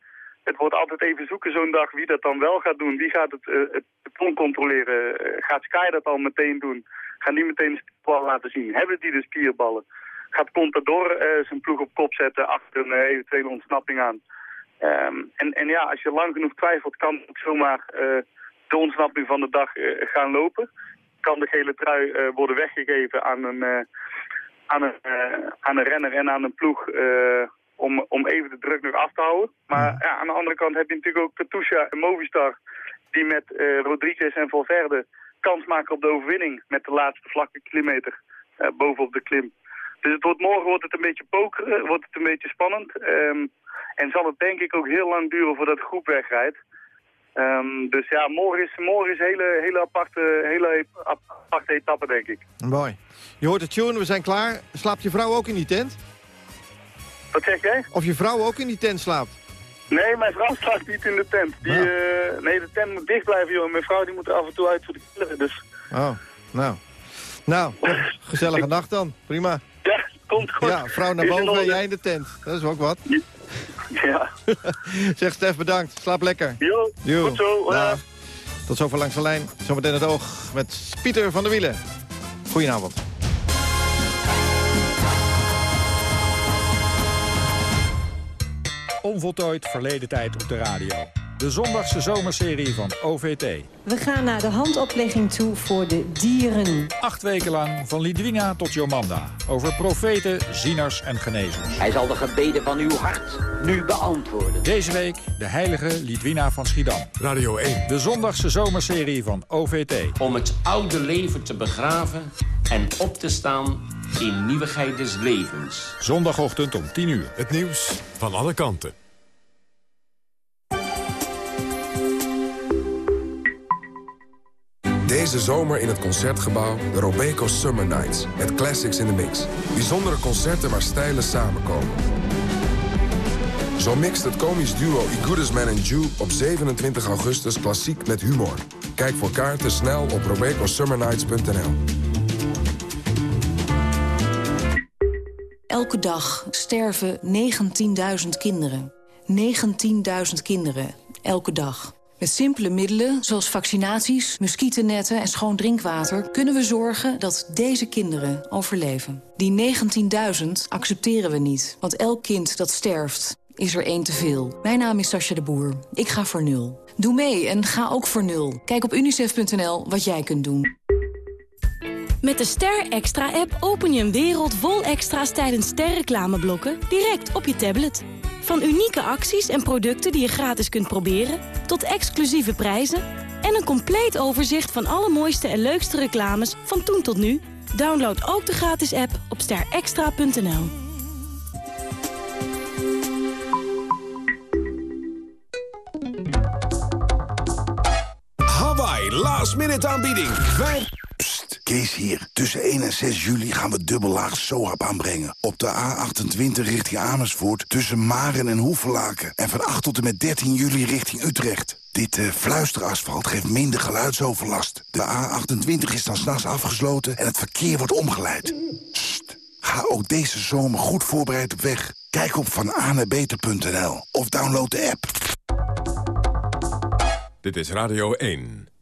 Het wordt altijd even zoeken zo'n dag wie dat dan wel gaat doen. Wie gaat het, eh, het controleren? Eh, gaat Sky dat al meteen doen? Gaan die meteen de spierbal laten zien? Hebben die de spierballen? Gaat Contador eh, zijn ploeg op kop zetten achter een eventuele ontsnapping aan? Ehm, en, en ja, als je lang genoeg twijfelt, kan ook zomaar de ontsnapping van de dag gaan lopen. Kan de gele trui worden weggegeven aan een, aan, een, aan een renner en aan een ploeg om, om even de druk nog af te houden. Maar ja, aan de andere kant heb je natuurlijk ook Katusha en Movistar die met eh, Rodriguez en Valverde kans maken op de overwinning met de laatste vlakke kilometer eh, bovenop de klim. Dus het wordt, morgen wordt het een beetje pokeren, wordt het een beetje spannend. Ehm, en zal het denk ik ook heel lang duren voordat de groep wegrijdt. Ehm, dus ja, morgen is, morgen is een hele, hele, aparte, hele aparte etappe, denk ik. Mooi. Je hoort de tune, we zijn klaar. Slaapt je vrouw ook in die tent? Wat zeg jij? Of je vrouw ook in die tent slaapt? Nee, mijn vrouw slaapt niet in de tent. Die, eh, nee, de tent moet dicht blijven, joh. Mijn vrouw die moet er af en toe uit voor de kinderen, dus... Oh, nou. Nou, gezellige nacht dan. Prima. Ja, komt goed. Ja, vrouw naar boven en jij in de tent. Dat is ook wat. Ja. <laughs> zeg Stef, bedankt. Slaap lekker. Jo, Jo. goed zo. Dag. Tot zover langs de lijn. Zometeen het oog met Pieter van der Wielen. Goedenavond. Onvoltooid verleden tijd op de radio. De zondagse zomerserie van OVT. We gaan naar de handoplegging toe voor de dieren. Acht weken lang, van Lidwina tot Jomanda. Over profeten, zieners en genezers. Hij zal de gebeden van uw hart nu beantwoorden. Deze week de heilige Lidwina van Schiedam. Radio 1. De zondagse zomerserie van OVT. Om het oude leven te begraven en op te staan in nieuwigheid des levens. Zondagochtend om 10 uur. Het nieuws van alle kanten. Deze zomer in het Concertgebouw de Robeco Summer Nights. Met classics in the mix. Bijzondere concerten waar stijlen samenkomen. Zo mixt het komisch duo I Goodest Man and Jew op 27 augustus klassiek met humor. Kijk voor kaarten snel op robecosummernights.nl. Elke dag sterven 19.000 kinderen. 19.000 kinderen, elke dag. Met simpele middelen, zoals vaccinaties, muggennetten en schoon drinkwater... kunnen we zorgen dat deze kinderen overleven. Die 19.000 accepteren we niet, want elk kind dat sterft is er één te veel. Mijn naam is Sascha de Boer. Ik ga voor nul. Doe mee en ga ook voor nul. Kijk op unicef.nl wat jij kunt doen. Met de Ster Extra-app open je een wereld vol extra's tijdens sterreclameblokken direct op je tablet. Van unieke acties en producten die je gratis kunt proberen, tot exclusieve prijzen en een compleet overzicht van alle mooiste en leukste reclames van toen tot nu. Download ook de gratis app op sterextra.nl. last minute aanbieding. Vijf... Psst, Kees hier. Tussen 1 en 6 juli gaan we dubbellaag SOAP aanbrengen. Op de A28 richting Amersfoort tussen Maren en Hoevelaken. En van 8 tot en met 13 juli richting Utrecht. Dit eh, fluisterasfalt geeft minder geluidsoverlast. De A28 is dan s'nachts afgesloten en het verkeer wordt omgeleid. Sst, ga ook deze zomer goed voorbereid op weg. Kijk op vananebeter.nl of download de app. Dit is Radio 1.